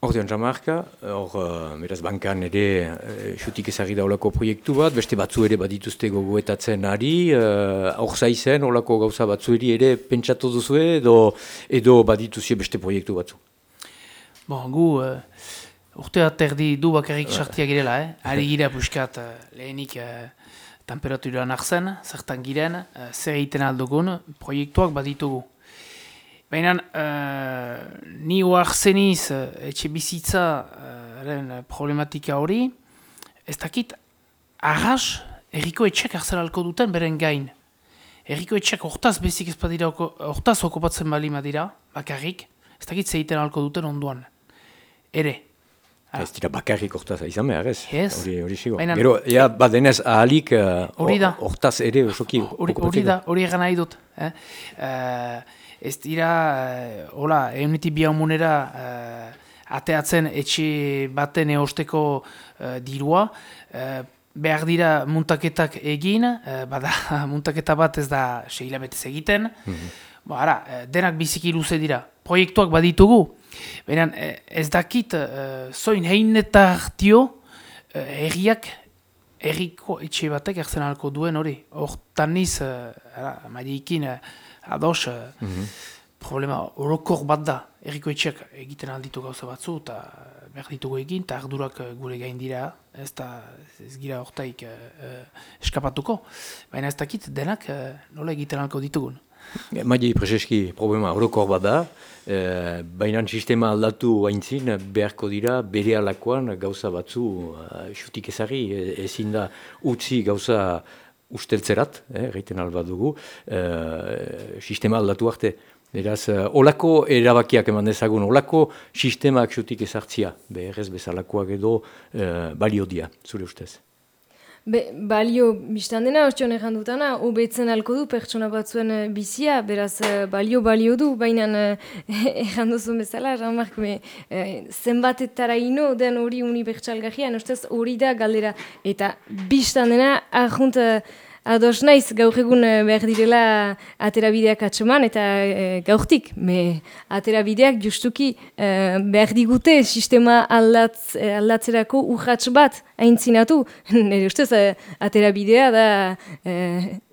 Speaker 1: Ordean jamarka, hor, uh, beraz, bankan ere, uh, xutik ezagri da olako proiektu bat, beste batzu ere badituzte gogoetatzen ari, hor uh, zaizen, olako gauza batzu ere pentsatu duzue, edo, edo badituzue beste proiektu batzu.
Speaker 3: Bon, gu, uh, urte bat erdi du bakarrik sartia girela, eh? Ari gira puskat uh, lehenik uh, temperatura nartzen, zertan giren, uh, zer egiten aldugun, proiektuak baditugu. Baina, uh, ni hoar zeniz, uh, etxe bizitza uh, problematika hori, ez dakit, arras, erriko etxek alko duten beren gain. Erriko etxek hortaz bezik ez badira, hortaz okupatzen bali madira, bakarrik, ez dakit zeiten alko duten onduan. Ere.
Speaker 1: Ah. Ez dira bakarrik hortaz izan behar ez?
Speaker 3: Ez.
Speaker 1: Hori, hori sigo. Gero, ea, badenez ahalik hortaz uh, ere osoki.
Speaker 3: Hori da, hori egan nahi dut. Eh? Uh, ez dira, uh, hola, eunitik biaumunera uh, ateatzen etxe baten eosteko uh, dirua, uh, behar dira muntaketak egin, uh, bada muntaketa bat ez da sehila betez egiten, mm -hmm. Bo, ara, denak biziki luze dira, proiektuak baditugu, Baina ez dakit, uh, zoin heinetartio uh, erriak, erriko etxe batek erzen duen hori. Hortan niz, uh, ados, mm problema orokor bat da. Erriko etxeak egiten alditu gauza batzu, eta behar ditugu egin, eta ardurak gure gain dira, ez, da, ez gira hortaik uh, eskapatuko. Baina ez dakit, denak uh, nola egiten alko ditugun.
Speaker 1: Maile prezeski problema orokor bat da, e, baina sistema aldatu haintzin beharko dira bere alakoan gauza batzu xutik ezari, ezin da utzi gauza usteltzerat, eh, reiten alba dugu, eh, sistema aldatu arte. Beraz, uh, olako erabakiak eman dezagun, olako sistemak xutik ezartzia, beherrez bezalakoak edo uh, balio dia, zure ustez.
Speaker 5: Be, balio, biztan dena, ostion egan dutana, hobetzen alko du pertsona batzuen uh, bizia, beraz, balio balio du, baina uh, duzun bezala, Jean-Marc, uh, zenbatetara ino den hori unibertsalgarria, ustez hori da galdera, eta biztan dena, ahont, Ados naiz, gaur egun eh, behar direla aterabideak atxeman eta e, gaurtik. Me aterabideak justuki e, behar digute sistema aldatz, aldatzerako urratx bat haintzinatu. Nire ustez, aterabidea da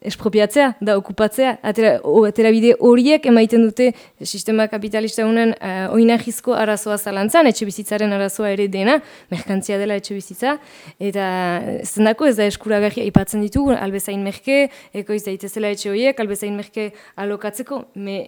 Speaker 5: espropiatzea, da okupatzea, atera, o, aterabide horiek emaiten dute sistema kapitalista honen uh, oinahizko arazoa zalantzan, etxe bizitzaren arazoa ere dena, merkantzia dela etxe bizitza, eta zendako ez da eskuragarria ipatzen ditugu, albezain merke, ekoiz daitezela etxe horiek, albezain merke alokatzeko, me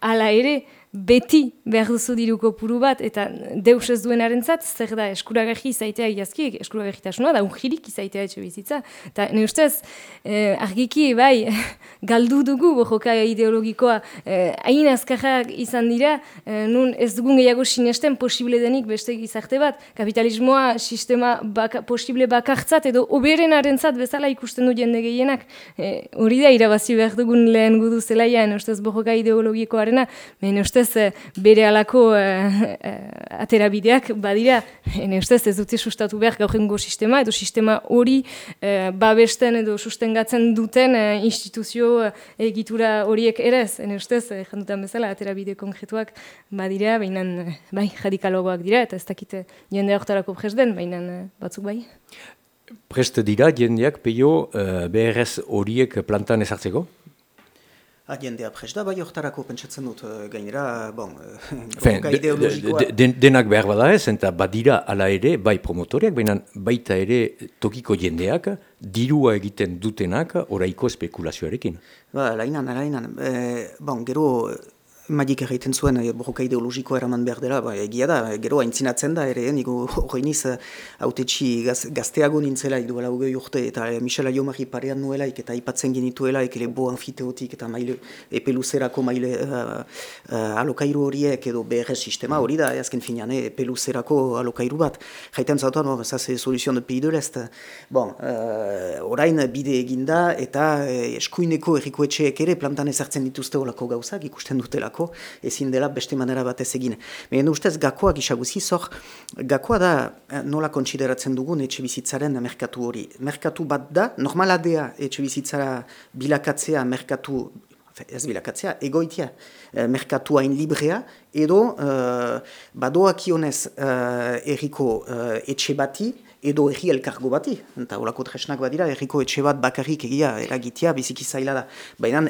Speaker 5: ala ere, beti behar duzu diruko puru bat, eta deus ez duenaren zat, zer da eskuragarri izaitea iazki, eskuragarritasuna, da unjirik izaitea etxe bizitza. Eta ne ustez, eh, argiki bai, galdu dugu bojoka ideologikoa, eh, hain azkarrak izan dira, eh, nun ez dugun gehiago sinesten posible denik beste gizarte bat, kapitalismoa sistema baka, posible bakartzat, edo oberen arentzat bezala ikusten du jende gehienak, eh, hori da irabazi behar dugun lehen gudu zelaia, ne ustez bojoka ideologikoarena, ne ustez ustez bere alako uh, uh, aterabideak badira, ene ustez ez dute sustatu behar gaur sistema, edo sistema hori uh, babesten edo sustengatzen duten uh, instituzio egitura horiek ere ez, ene ustez, uh, jandutan bezala, aterabide konkretuak badira, baina bai, radikalogoak dira, eta ez dakite jende horretarako prest den, baina batzuk bai.
Speaker 1: Prest dira jendeak peio uh, BRS horiek plantan ezartzeko?
Speaker 4: Jendea prest da, bai hortarako pentsatzen dut eh, gainera, bon,
Speaker 1: eh, denak behar bada ez, eta badira ala ere, bai promotoriak, baina baita ere tokiko jendeak, dirua egiten dutenak, oraiko spekulazioarekin.
Speaker 4: Ba, lainan, lainan, e, bon, gero, Magik egiten zuen e, borroka ideologiko eraman behar dela, ba, egia da, gero haintzinatzen da, ere, niko hori niz, haute gaz, gazteago nintzela, duela hogei urte, eta e, Michel Ayomari parean nuelaik, eta ipatzen genituela, ekele bo anfiteotik, eta maile, epe luzerako maile uh, uh, alokairu horiek, edo BRS sistema hori da, azken finean, epe luzerako alokairu bat. Jaiten zautuan, no, zase soluzion de pays de l'Est. Bon, uh, orain bide eginda, eta eskuineko errikoetxeek ere plantan ezartzen dituzte olako gauzak, ikusten dutelako ezin dela beste manera batez egin. Baina ustez gakoak isaguzi zor, gakoa da eh, nola kontsideratzen dugun etxe bizitzaren merkatu hori. Merkatu bat da, normaladea etxe bizitzara bilakatzea merkatu ez bilakatzea, egoitia, e, merkatuain librea, edo e, badoakionez e, erriko e, etxe bati, edo erri elkargo bati, eta horako tresnak badira, erriko etxe bat bakarrik egia eragitea biziki zaila da. Baina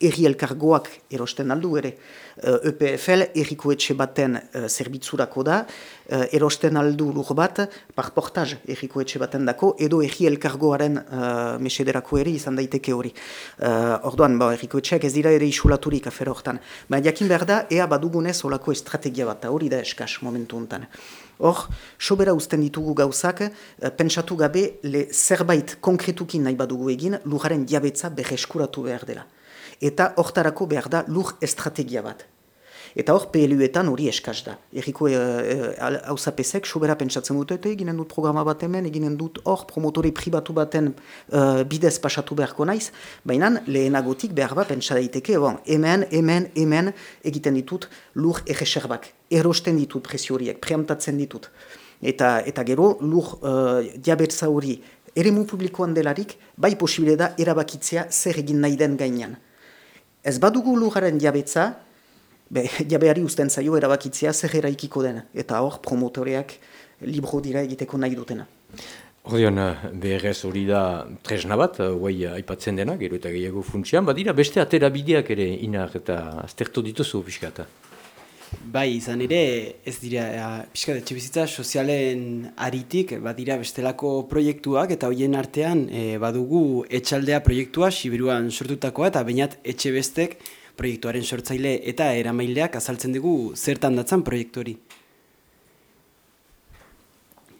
Speaker 4: erri elkargoak erosten aldu ere. EPFL eh, e erriko etxe baten uh, zerbitzurako da, uh, erosten aldu lur bat, parportaz erriko etxe baten dako, edo erri elkargoaren uh, mesederako ere izan daiteke hori. Uh, orduan, ba, erriko etxeak ez dira ere isulaturik afer hortan. Baina jakin behar da, ea badugunez olako estrategia bat, hori da eskaz momentu honetan. Hor, sobera uzten ditugu gauzak, pentsatu gabe le zerbait konkretukin nahi badugu egin, lujaren diabetza beheskuratu behar dela eta hortarako behar da lur estrategia bat. Eta hor PLU-etan hori eskaz da. Eriko hau e, e, sobera pentsatzen dut, eta eginen dut programa bat hemen, eginen dut hor promotore pribatu baten uh, bidez pasatu beharko naiz, baina lehenagotik behar bat pentsa daiteke, bon, hemen, hemen, hemen egiten ditut lur egeserbak, erosten ditut presio horiek, preamtatzen ditut. Eta, eta gero lur uh, diabetza hori eremu publikoan delarik, bai posibile da erabakitzea zer egin nahi den gainean. Ez badugu lujaren jabetza, be, jabeari usten zaio erabakitzea zer eraikiko dena. Eta hor, promotoreak libro dira egiteko nahi dutena.
Speaker 1: Ordean, BRS hori da tresna bat, guai aipatzen dena, gero eta gehiago funtsian, badira beste atera bideak ere inar eta aztertu dituzu piskata.
Speaker 11: Bai, izan ere, ez dira, pixka etxe bizitza sozialen aritik, badira bestelako proiektuak, eta hoien artean e, badugu etxaldea proiektua, Sibiruan sortutakoa, eta bainat etxe bestek proiektuaren sortzaile eta eramaileak azaltzen dugu zertan datzan proiektu hori.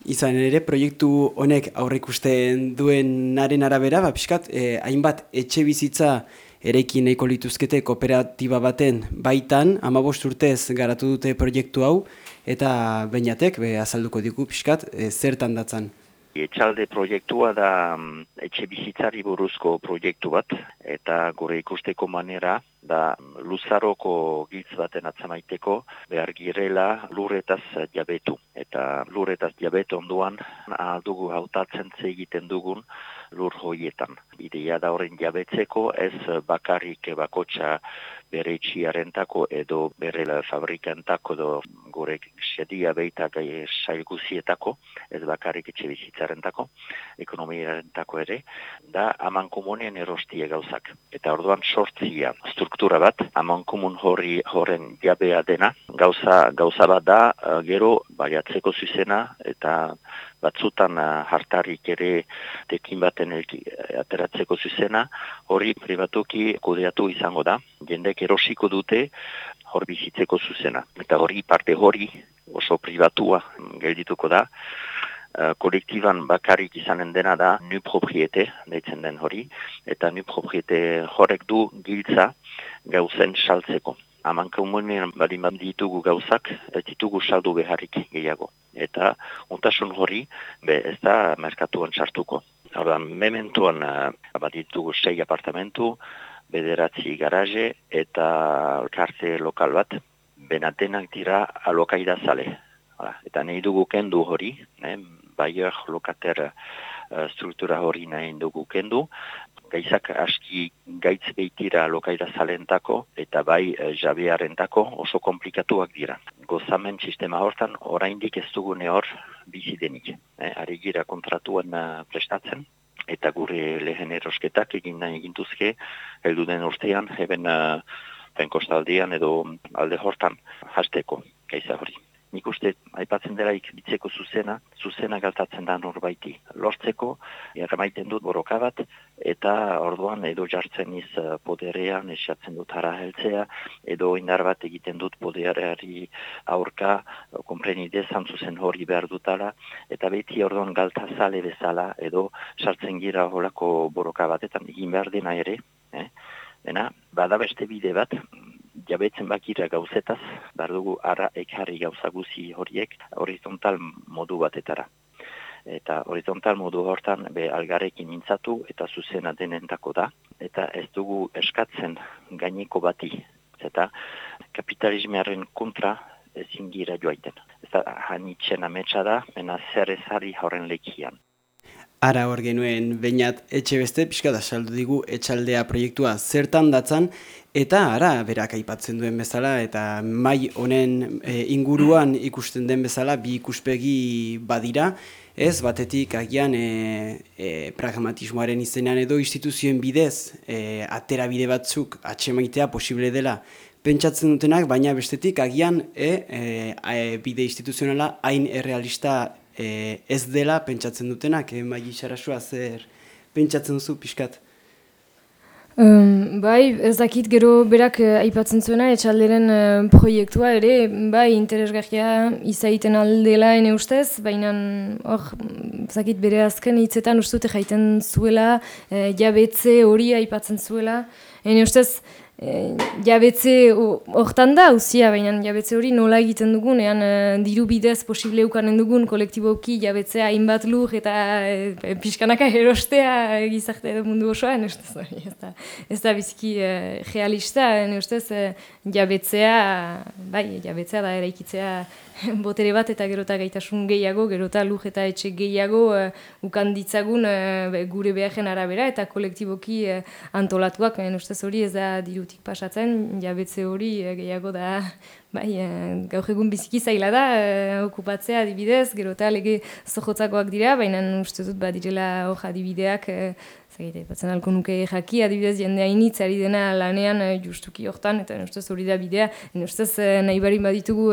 Speaker 11: Izan ere, proiektu honek aurrikusten duen naren arabera, ba, pixkat, e, hainbat etxe bizitza erekin nahiko lituzkete kooperatiba baten baitan, amabost urtez garatu dute proiektu hau, eta bainatek, be, azalduko diku pixkat, e, zertan datzan.
Speaker 12: Etxalde proiektua da mm, etxe bizitzari buruzko proiektu bat, eta gure ikusteko manera da mm, luzaroko giltz baten atzamaiteko behar girela lurretaz jabetu. Eta lurretaz jabetu onduan aldugu hautatzen egiten dugun lur hoietan. Ideia da horren jabetzeko ez bakarrik bakotxa bere itxiarentako edo bere fabrikantako edo gure xedia beita gai sailguzietako, ez bakarrik etxe bizitzarentako, ekonomiarentako ere, da aman komunien erostie gauzak. Eta orduan sortzia struktura bat, aman komun horri horren jabea dena, gauza, gauza bat da, eh, gero baiatzeko zuzena eta batzutan hartarik ere tekin baten ateratzeko zuzena, hori privatuki kudeatu izango da, jendek erosiko dute hor bizitzeko zuzena. Eta hori parte hori oso privatua geldituko da, uh, kolektiban bakarrik izanen dena da nu propriete, deitzen den hori, eta nu propriete horrek du giltza gauzen saltzeko haman komunean bali ditugu gauzak, ditugu saldu beharrik gehiago. Eta untasun hori, be ez da merkatuan sartuko. Horda, mementuan uh, ditugu sei apartamentu, bederatzi garaje eta karte lokal bat, benatenak dira alokaida zale. eta nahi dugu kendu hori, eh, baier lokater uh, struktura hori nahi dugu kendu, gaizak aski gaitz behitira lokaira zalentako eta bai e, jabearentako oso komplikatuak dira. Gozamen sistema hortan oraindik ez dugune hor bizi denik. Eh, ari gira kontratuan uh, prestatzen eta gure lehen erosketak egin nahi egintuzke heldu den urtean heben uh, kostaldean edo alde hortan hasteko gaiza hori nik uste aipatzen delaik bitzeko zuzena, zuzena galtatzen da norbaiti. Lortzeko, erramaiten dut boroka bat, eta orduan edo jartzen iz eh, poderean, esatzen dut hara heltzea, edo indar bat egiten dut podereari aurka, komprenide zuzen hori behar dutala, eta beti orduan galtazale bezala, edo sartzen gira horako boroka bat, eta egin behar dena ere, eh? Dena, bada beste bide bat, jabetzen bakira gauzetaz, behar dugu ara ekarri gauzaguzi horiek horizontal modu batetara. Eta horizontal modu hortan be algarekin mintzatu eta zuzena denentako da. Eta ez dugu eskatzen gaineko bati. Eta kapitalismearen kontra ezin gira joaiten. Ez da hanitzen ametsa da, mena zer ezari horren lekian.
Speaker 11: Ara hor genuen bainat etxe beste, pixka da saldu digu etxaldea proiektua zertan datzan, eta ara berak aipatzen duen bezala, eta mai honen e, inguruan ikusten den bezala, bi ikuspegi badira, ez batetik agian e, e, pragmatismoaren izenean edo instituzioen bidez, e, atera bide batzuk atxemaitea posible dela, pentsatzen dutenak, baina bestetik agian e, e, bide instituzionala hain errealista e, ez dela pentsatzen dutenak, e, mai xarasua zer pentsatzen duzu pixkat?
Speaker 5: Um, bai, ez dakit gero berak uh, aipatzen zuena etxalderen uh, proiektua ere, bai, interesgarria izaiten aldela ene ustez, baina hor, zakit bere azken hitzetan ustute jaiten zuela, uh, jabetze hori aipatzen zuela, ene ustez, E, jabetze hortan da, uzia, baina jabetze hori nola egiten dugun, ean e, diru bidez posible ukanen dugun kolektiboki jabetzea hainbat lur eta e, pixkanaka erostea edo mundu osoa, ez da, ez da, ez da biziki e, realista, e, ustez, e, jabetzea, bai, jabetzea da eraikitzea botere bat eta gerota gaitasun gehiago, gerota luj eta etxe gehiago uh, ukan ditzagun uh, gure beharren arabera eta kolektiboki uh, antolatuak, uh, ustez hori ez da dirutik pasatzen, jabetze hori gehiago da, bai, uh, gaur egun biziki zaila da, uh, okupatzea adibidez, gerota lege zohotzakoak dira, baina uste dut badirela hor adibideak, uh, Zagite, batzen alko nuke jaki, adibidez jende hainitz ari dena lanean justuki hortan, eta ustez hori da bidea, ustez nahi barin baditugu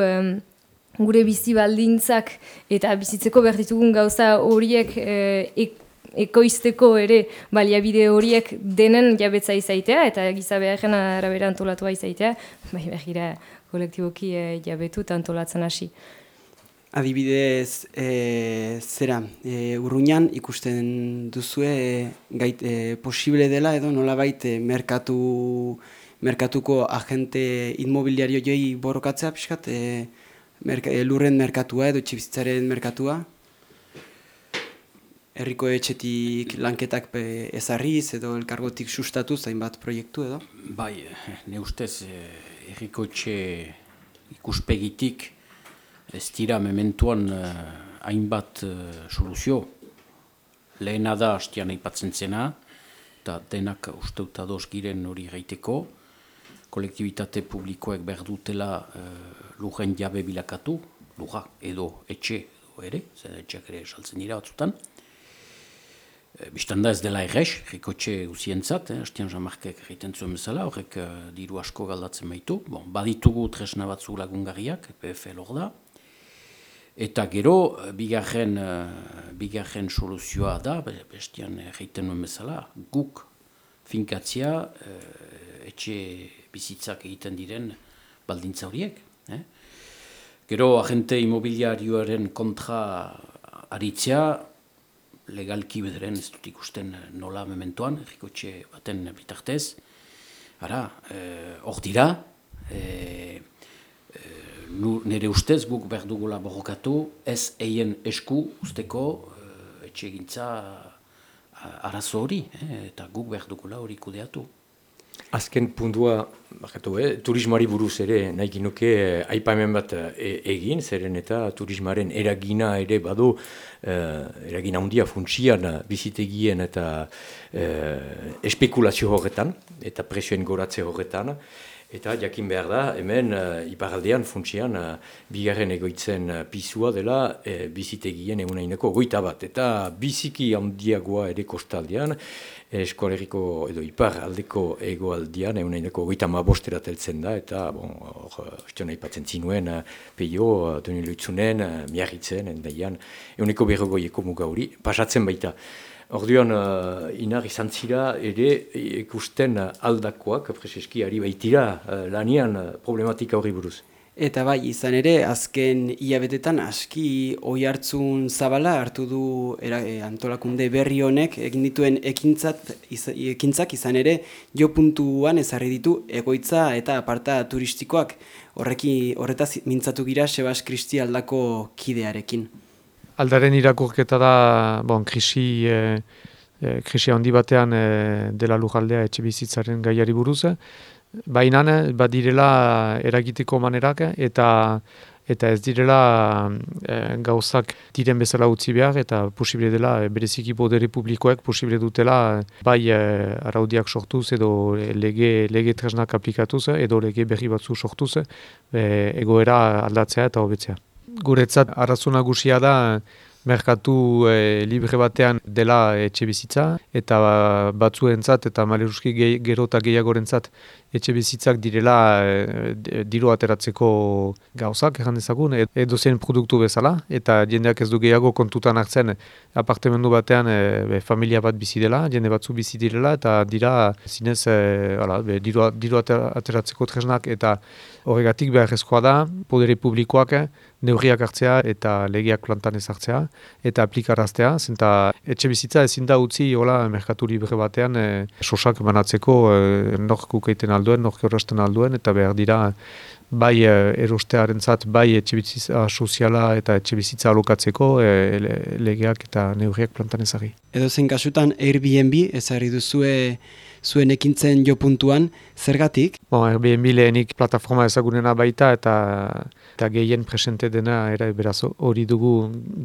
Speaker 5: gure bizi baldintzak eta bizitzeko behar ditugun gauza horiek e, ekoizteko ere baliabide horiek denen jabetza izaitea eta giza beharren arabera antolatua izaitea, bai behira kolektiboki e, jabetu eta antolatzen hasi.
Speaker 11: Adibidez, e, zera, e, urruñan ikusten duzue e, gait, e, posible dela edo nolabait e, merkatu, merkatuko agente inmobiliario joi borrokatzea pixkat, e, merka, lurren merkatua edo txibizitzaren merkatua. Herriko etxetik lanketak ezarriz edo elkargotik sustatu zainbat proiektu edo?
Speaker 2: Bai, ne ustez, herriko etxe ikuspegitik ez dira mementuan hainbat soluzio. Lehena da hastian aipatzen zena, eta denak usteuta doz giren hori gaiteko. Kolektibitate publikoek behar dutela lujen jabe bilakatu, luja edo etxe edo ere, zer etxeak ere saltzen dira batzutan. E, Bistan da ez dela errez, riko etxe usientzat, eh, hastian jamarkek egiten zuen bezala, horrek uh, diru asko galdatzen baitu. Bon, baditugu tresna batzu lagungarriak, PFL hor da. Eta gero, e, bigarren, uh, bigarren soluzioa da, bestian egiten nuen bezala, guk finkatzia uh, etxe bizitzak egiten diren baldintza horiek. Eh? Gero agente imobiliarioaren kontra aritzea, legalki bederen ez dut ikusten nola mementoan, errikotxe baten bitartez. Ara, eh, hor e, dira, e, nire ustez guk behar dugula borrokatu, ez eien esku usteko e, etxe egintza arazo hori, eta guk behar dugula hori kudeatu.
Speaker 1: Azken puntua, bakatu, eh, turismoari buruz ere nahi ginuke eh, aipamen bat eh, egin, zeren eta turismaren eragina ere badu, eh, eragina handia funtsian bizitegien eta eh, espekulazio horretan, eta presioen goratze horretan, Eta jakin behar da, hemen uh, iparaldean funtsian uh, bigarren egoitzen uh, pisua dela uh, bizitegien egunaineko goita bat. Eta biziki handiagoa ere kostaldean, eskoleriko edo ipar aldeko egoaldean egunaineko goita ma bostera teltzen da. Eta, bon, hor, uh, ipatzen zinuen, uh, peio, uh, doni loitzunen, uh, miarritzen, endaian, eguneko berrogoieko muga hori, pasatzen baita. Orduan, uh, inar izan zira ere ikusten aldakoak, prezeski, ari baitira uh, lanian uh, problematika hori buruz.
Speaker 11: Eta bai, izan ere, azken hilabetetan aski oi hartzun zabala hartu du era, e, antolakunde berri honek egin dituen ekintzat, ekintzak izan ere jo puntuan ezarri ditu egoitza eta aparta turistikoak horreki horretaz mintzatu gira Sebas Kristi aldako kidearekin.
Speaker 13: Aldaren irakurketa da, bon, krisi, e, e, krisi handi batean e, dela lujaldea etxe bizitzaren gaiari buruz. Baina badirela eragiteko manerak eta eta ez direla e, gauzak diren bezala utzi behar eta posible dela bereziki podere publikoek posible dutela bai e, araudiak sortuz edo lege, lege tresnak aplikatuz edo lege berri batzu sortuz e, egoera aldatzea eta hobetzea. Guretzat arrazuna gusia da merkatu e, libre batean dela etxe bizitza, eta batzuentzat eta maleruski ge, gero eta gehiagorentzat etxe bizitzak direla e, diru ateratzeko gauzak, erran dezagun, edo zen produktu bezala, eta jendeak ez du gehiago kontutan hartzen apartemendu batean e, familia bat bizi dela, jende batzu bizi direla, eta dira zinez e, ala, be, diru, diru ateratzeko tresnak, eta horregatik behar ezkoa da, podere publikoak, neurriak hartzea eta legiak plantan ezartzea eta aplikaraztea, zenta etxe bizitza ezin da utzi hola merkatu libre batean e, sosak banatzeko e, nork kukeiten alduen, nork horresten alduen eta behar dira bai e, erostearen zat, bai etxe bizitza soziala eta etxe bizitza alokatzeko e, legeak eta neurriak plantan ezari.
Speaker 11: Edo zen kasutan Airbnb ezari duzue zuen ekintzen jo puntuan, zergatik?
Speaker 13: Bon, Airbnb lehenik plataforma ezagunena baita eta eta gehien presente dena era beraz hori dugu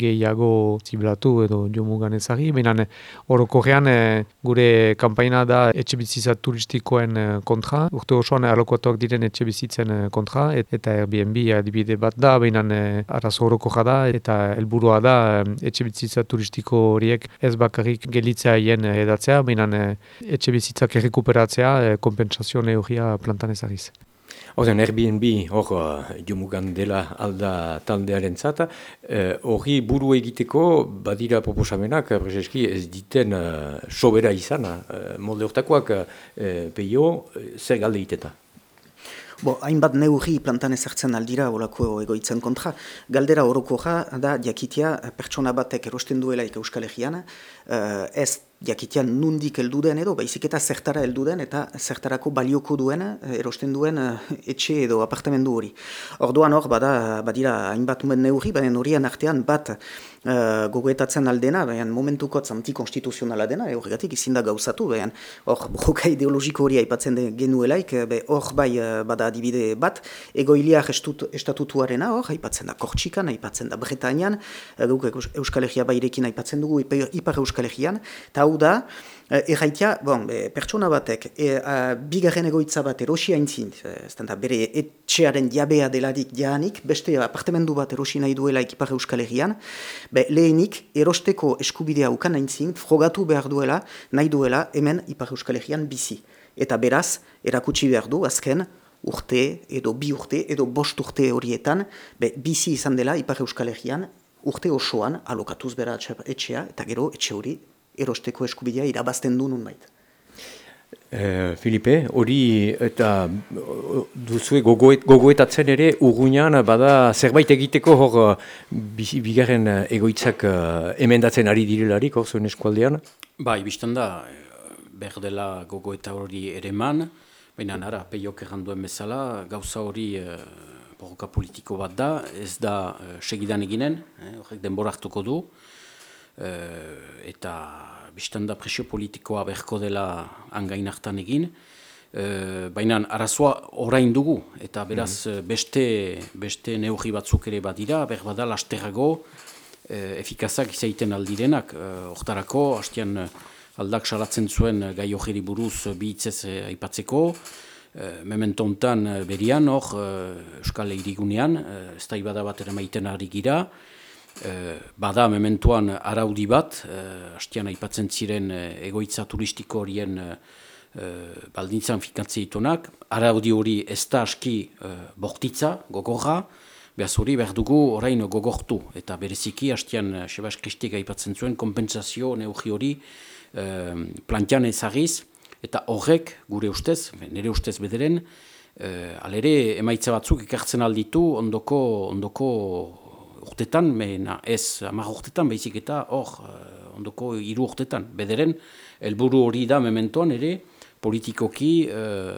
Speaker 13: gehiago ziblatu edo jomugan ezagi. Baina orokorrean e, gure kampaina da etxe bizitza turistikoen e, kontra. Urte osoan alokoatuak diren etxe bizitzen kontra eta Airbnb adibide bat da, baina arazo orokorra da eta helburua da etxe bizitza turistiko horiek ez bakarrik gelitzea hien edatzea, baina etxe bizitzak errekuperatzea kompensazio neurria plantan ezagiz.
Speaker 1: Horten Airbnb hor jomugan dela alda taldearen zata, uh, hori uh, buru egiteko badira proposamenak, Brezeski ez diten uh, sobera izan, uh, molde hortakoak uh, peio, zer galde iteta?
Speaker 4: Bo, hainbat neurri plantan ezartzen aldira olako egoitzen kontra. Galdera horoko da diakitia pertsona batek erosten duela Euskal Herrian, uh, ez jakitean nundik heldu den edo, baizik eta zertara heldu den eta zertarako balioko duen eh, erosten duen eh, etxe edo apartamendu hori. Orduan hor, bada, badira hainbat umen neurri, baina horien artean bat uh, gogoetatzen aldena, baina momentuko antikonstituzionala dena, horregatik izin da gauzatu, baina hor, broka ideologiko hori aipatzen den genuelaik, hor bai bada adibide bat, egoiliak estatutuarena hor, aipatzen da Kortxikan, aipatzen da Bretañan, guk Euskal Herria bairekin aipatzen dugu Ipar Euskal Herrian, eta hau da, eh, erraitea, bon, pertsona batek, e, bigarren egoitza bat erosi haintzin, e, bere etxearen diabea deladik dianik, beste apartemendu bat erosi nahi duela ekipar euskal herrian, be, lehenik erosteko eskubidea ukan haintzin, frogatu behar duela, nahi duela, hemen ipar euskal herrian bizi. Eta beraz, erakutsi behar du, azken, urte, edo bi urte, edo bost urte horietan, be, bizi izan dela ipar euskal herrian, urte osoan alokatuz bera etxea, eta gero etxe hori erosteko eskubidea irabazten du nun bait.
Speaker 1: Eh, Filipe, hori eta duzue gogoet, gogoetatzen ere urgunean bada zerbait egiteko hor bigarren egoitzak uh, emendatzen ari direlarik hor zuen eskualdean?
Speaker 2: Bai, biztan da, behar dela gogoeta hori ere man, baina nara, peiok erranduen bezala, gauza hori uh, borroka politiko bat da, ez da uh, segidan eginen, horrek denbora hartuko du, eta biztan da presio politikoa berko dela angain hartan egin. Uh, Baina arazoa orain dugu, eta beraz mm beste, beste neurri batzuk ere badira, berbada lasterrago uh, efikazak izaiten aldirenak. Hortarako, uh, hastian aldak salatzen zuen gai hori buruz bihitzez uh, aipatzeko, uh, mementontan uh, berian hor, uh, Euskal Herigunean, uh, ez da ibada bat ere maiten ari gira, Eh, bada mementuan araudi bat, e, hastian aipatzen ziren eh, egoitza turistiko horien e, baldintzan fikatzea itonak, araudi hori ez da aski e, bortitza, gogorra, behaz hori behar dugu orain gogortu, eta bereziki hastian Sebas Kristik aipatzen zuen kompensazio neugi hori e, plantian ezagiz, eta horrek gure ustez, nire ustez bederen, e, alere emaitza batzuk ikartzen alditu ondoko, ondoko urtetan, mena ez hamar urtetan, behizik eta hor, uh, ondoko hiru urtetan. Bederen, helburu hori da mementoan ere, politikoki uh,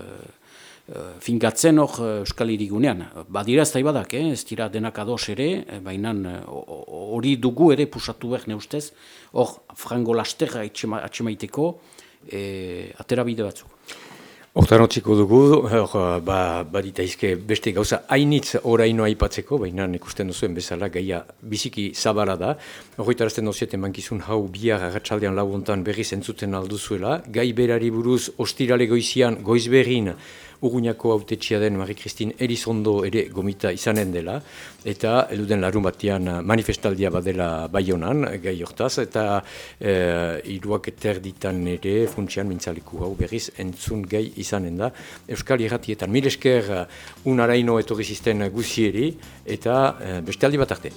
Speaker 2: uh, fingatzen hor uh, Euskal Irigunean. Badira ez da ibadak, eh? ez dira denak ados ere, baina hori uh, dugu ere pusatu behar neustez, hor frango lasterra atxemaiteko, eh, atera bide batzuk.
Speaker 1: Hortan hotziko dugu, hor, ba, badita izke beste gauza hainitz oraino aipatzeko, baina ikusten duzuen bezala gaia biziki zabara da. Horretarazten dozieten mankizun hau bihar agatsaldean laguntan berri zentzuten alduzuela. Gai berari buruz ostirale goizian goizberrin Urguñako autetxia den Marie-Christine Elizondo ere gomita izanen dela, eta eluden larun batean manifestaldia badela baionan, gai hortaz, eta e, iruak eterditan ere funtsian mintzaliku hau berriz entzun gai izanen da. Euskal Irratietan, mil esker unaraino etorri zisten guzieri, eta e, beste aldi bat arte.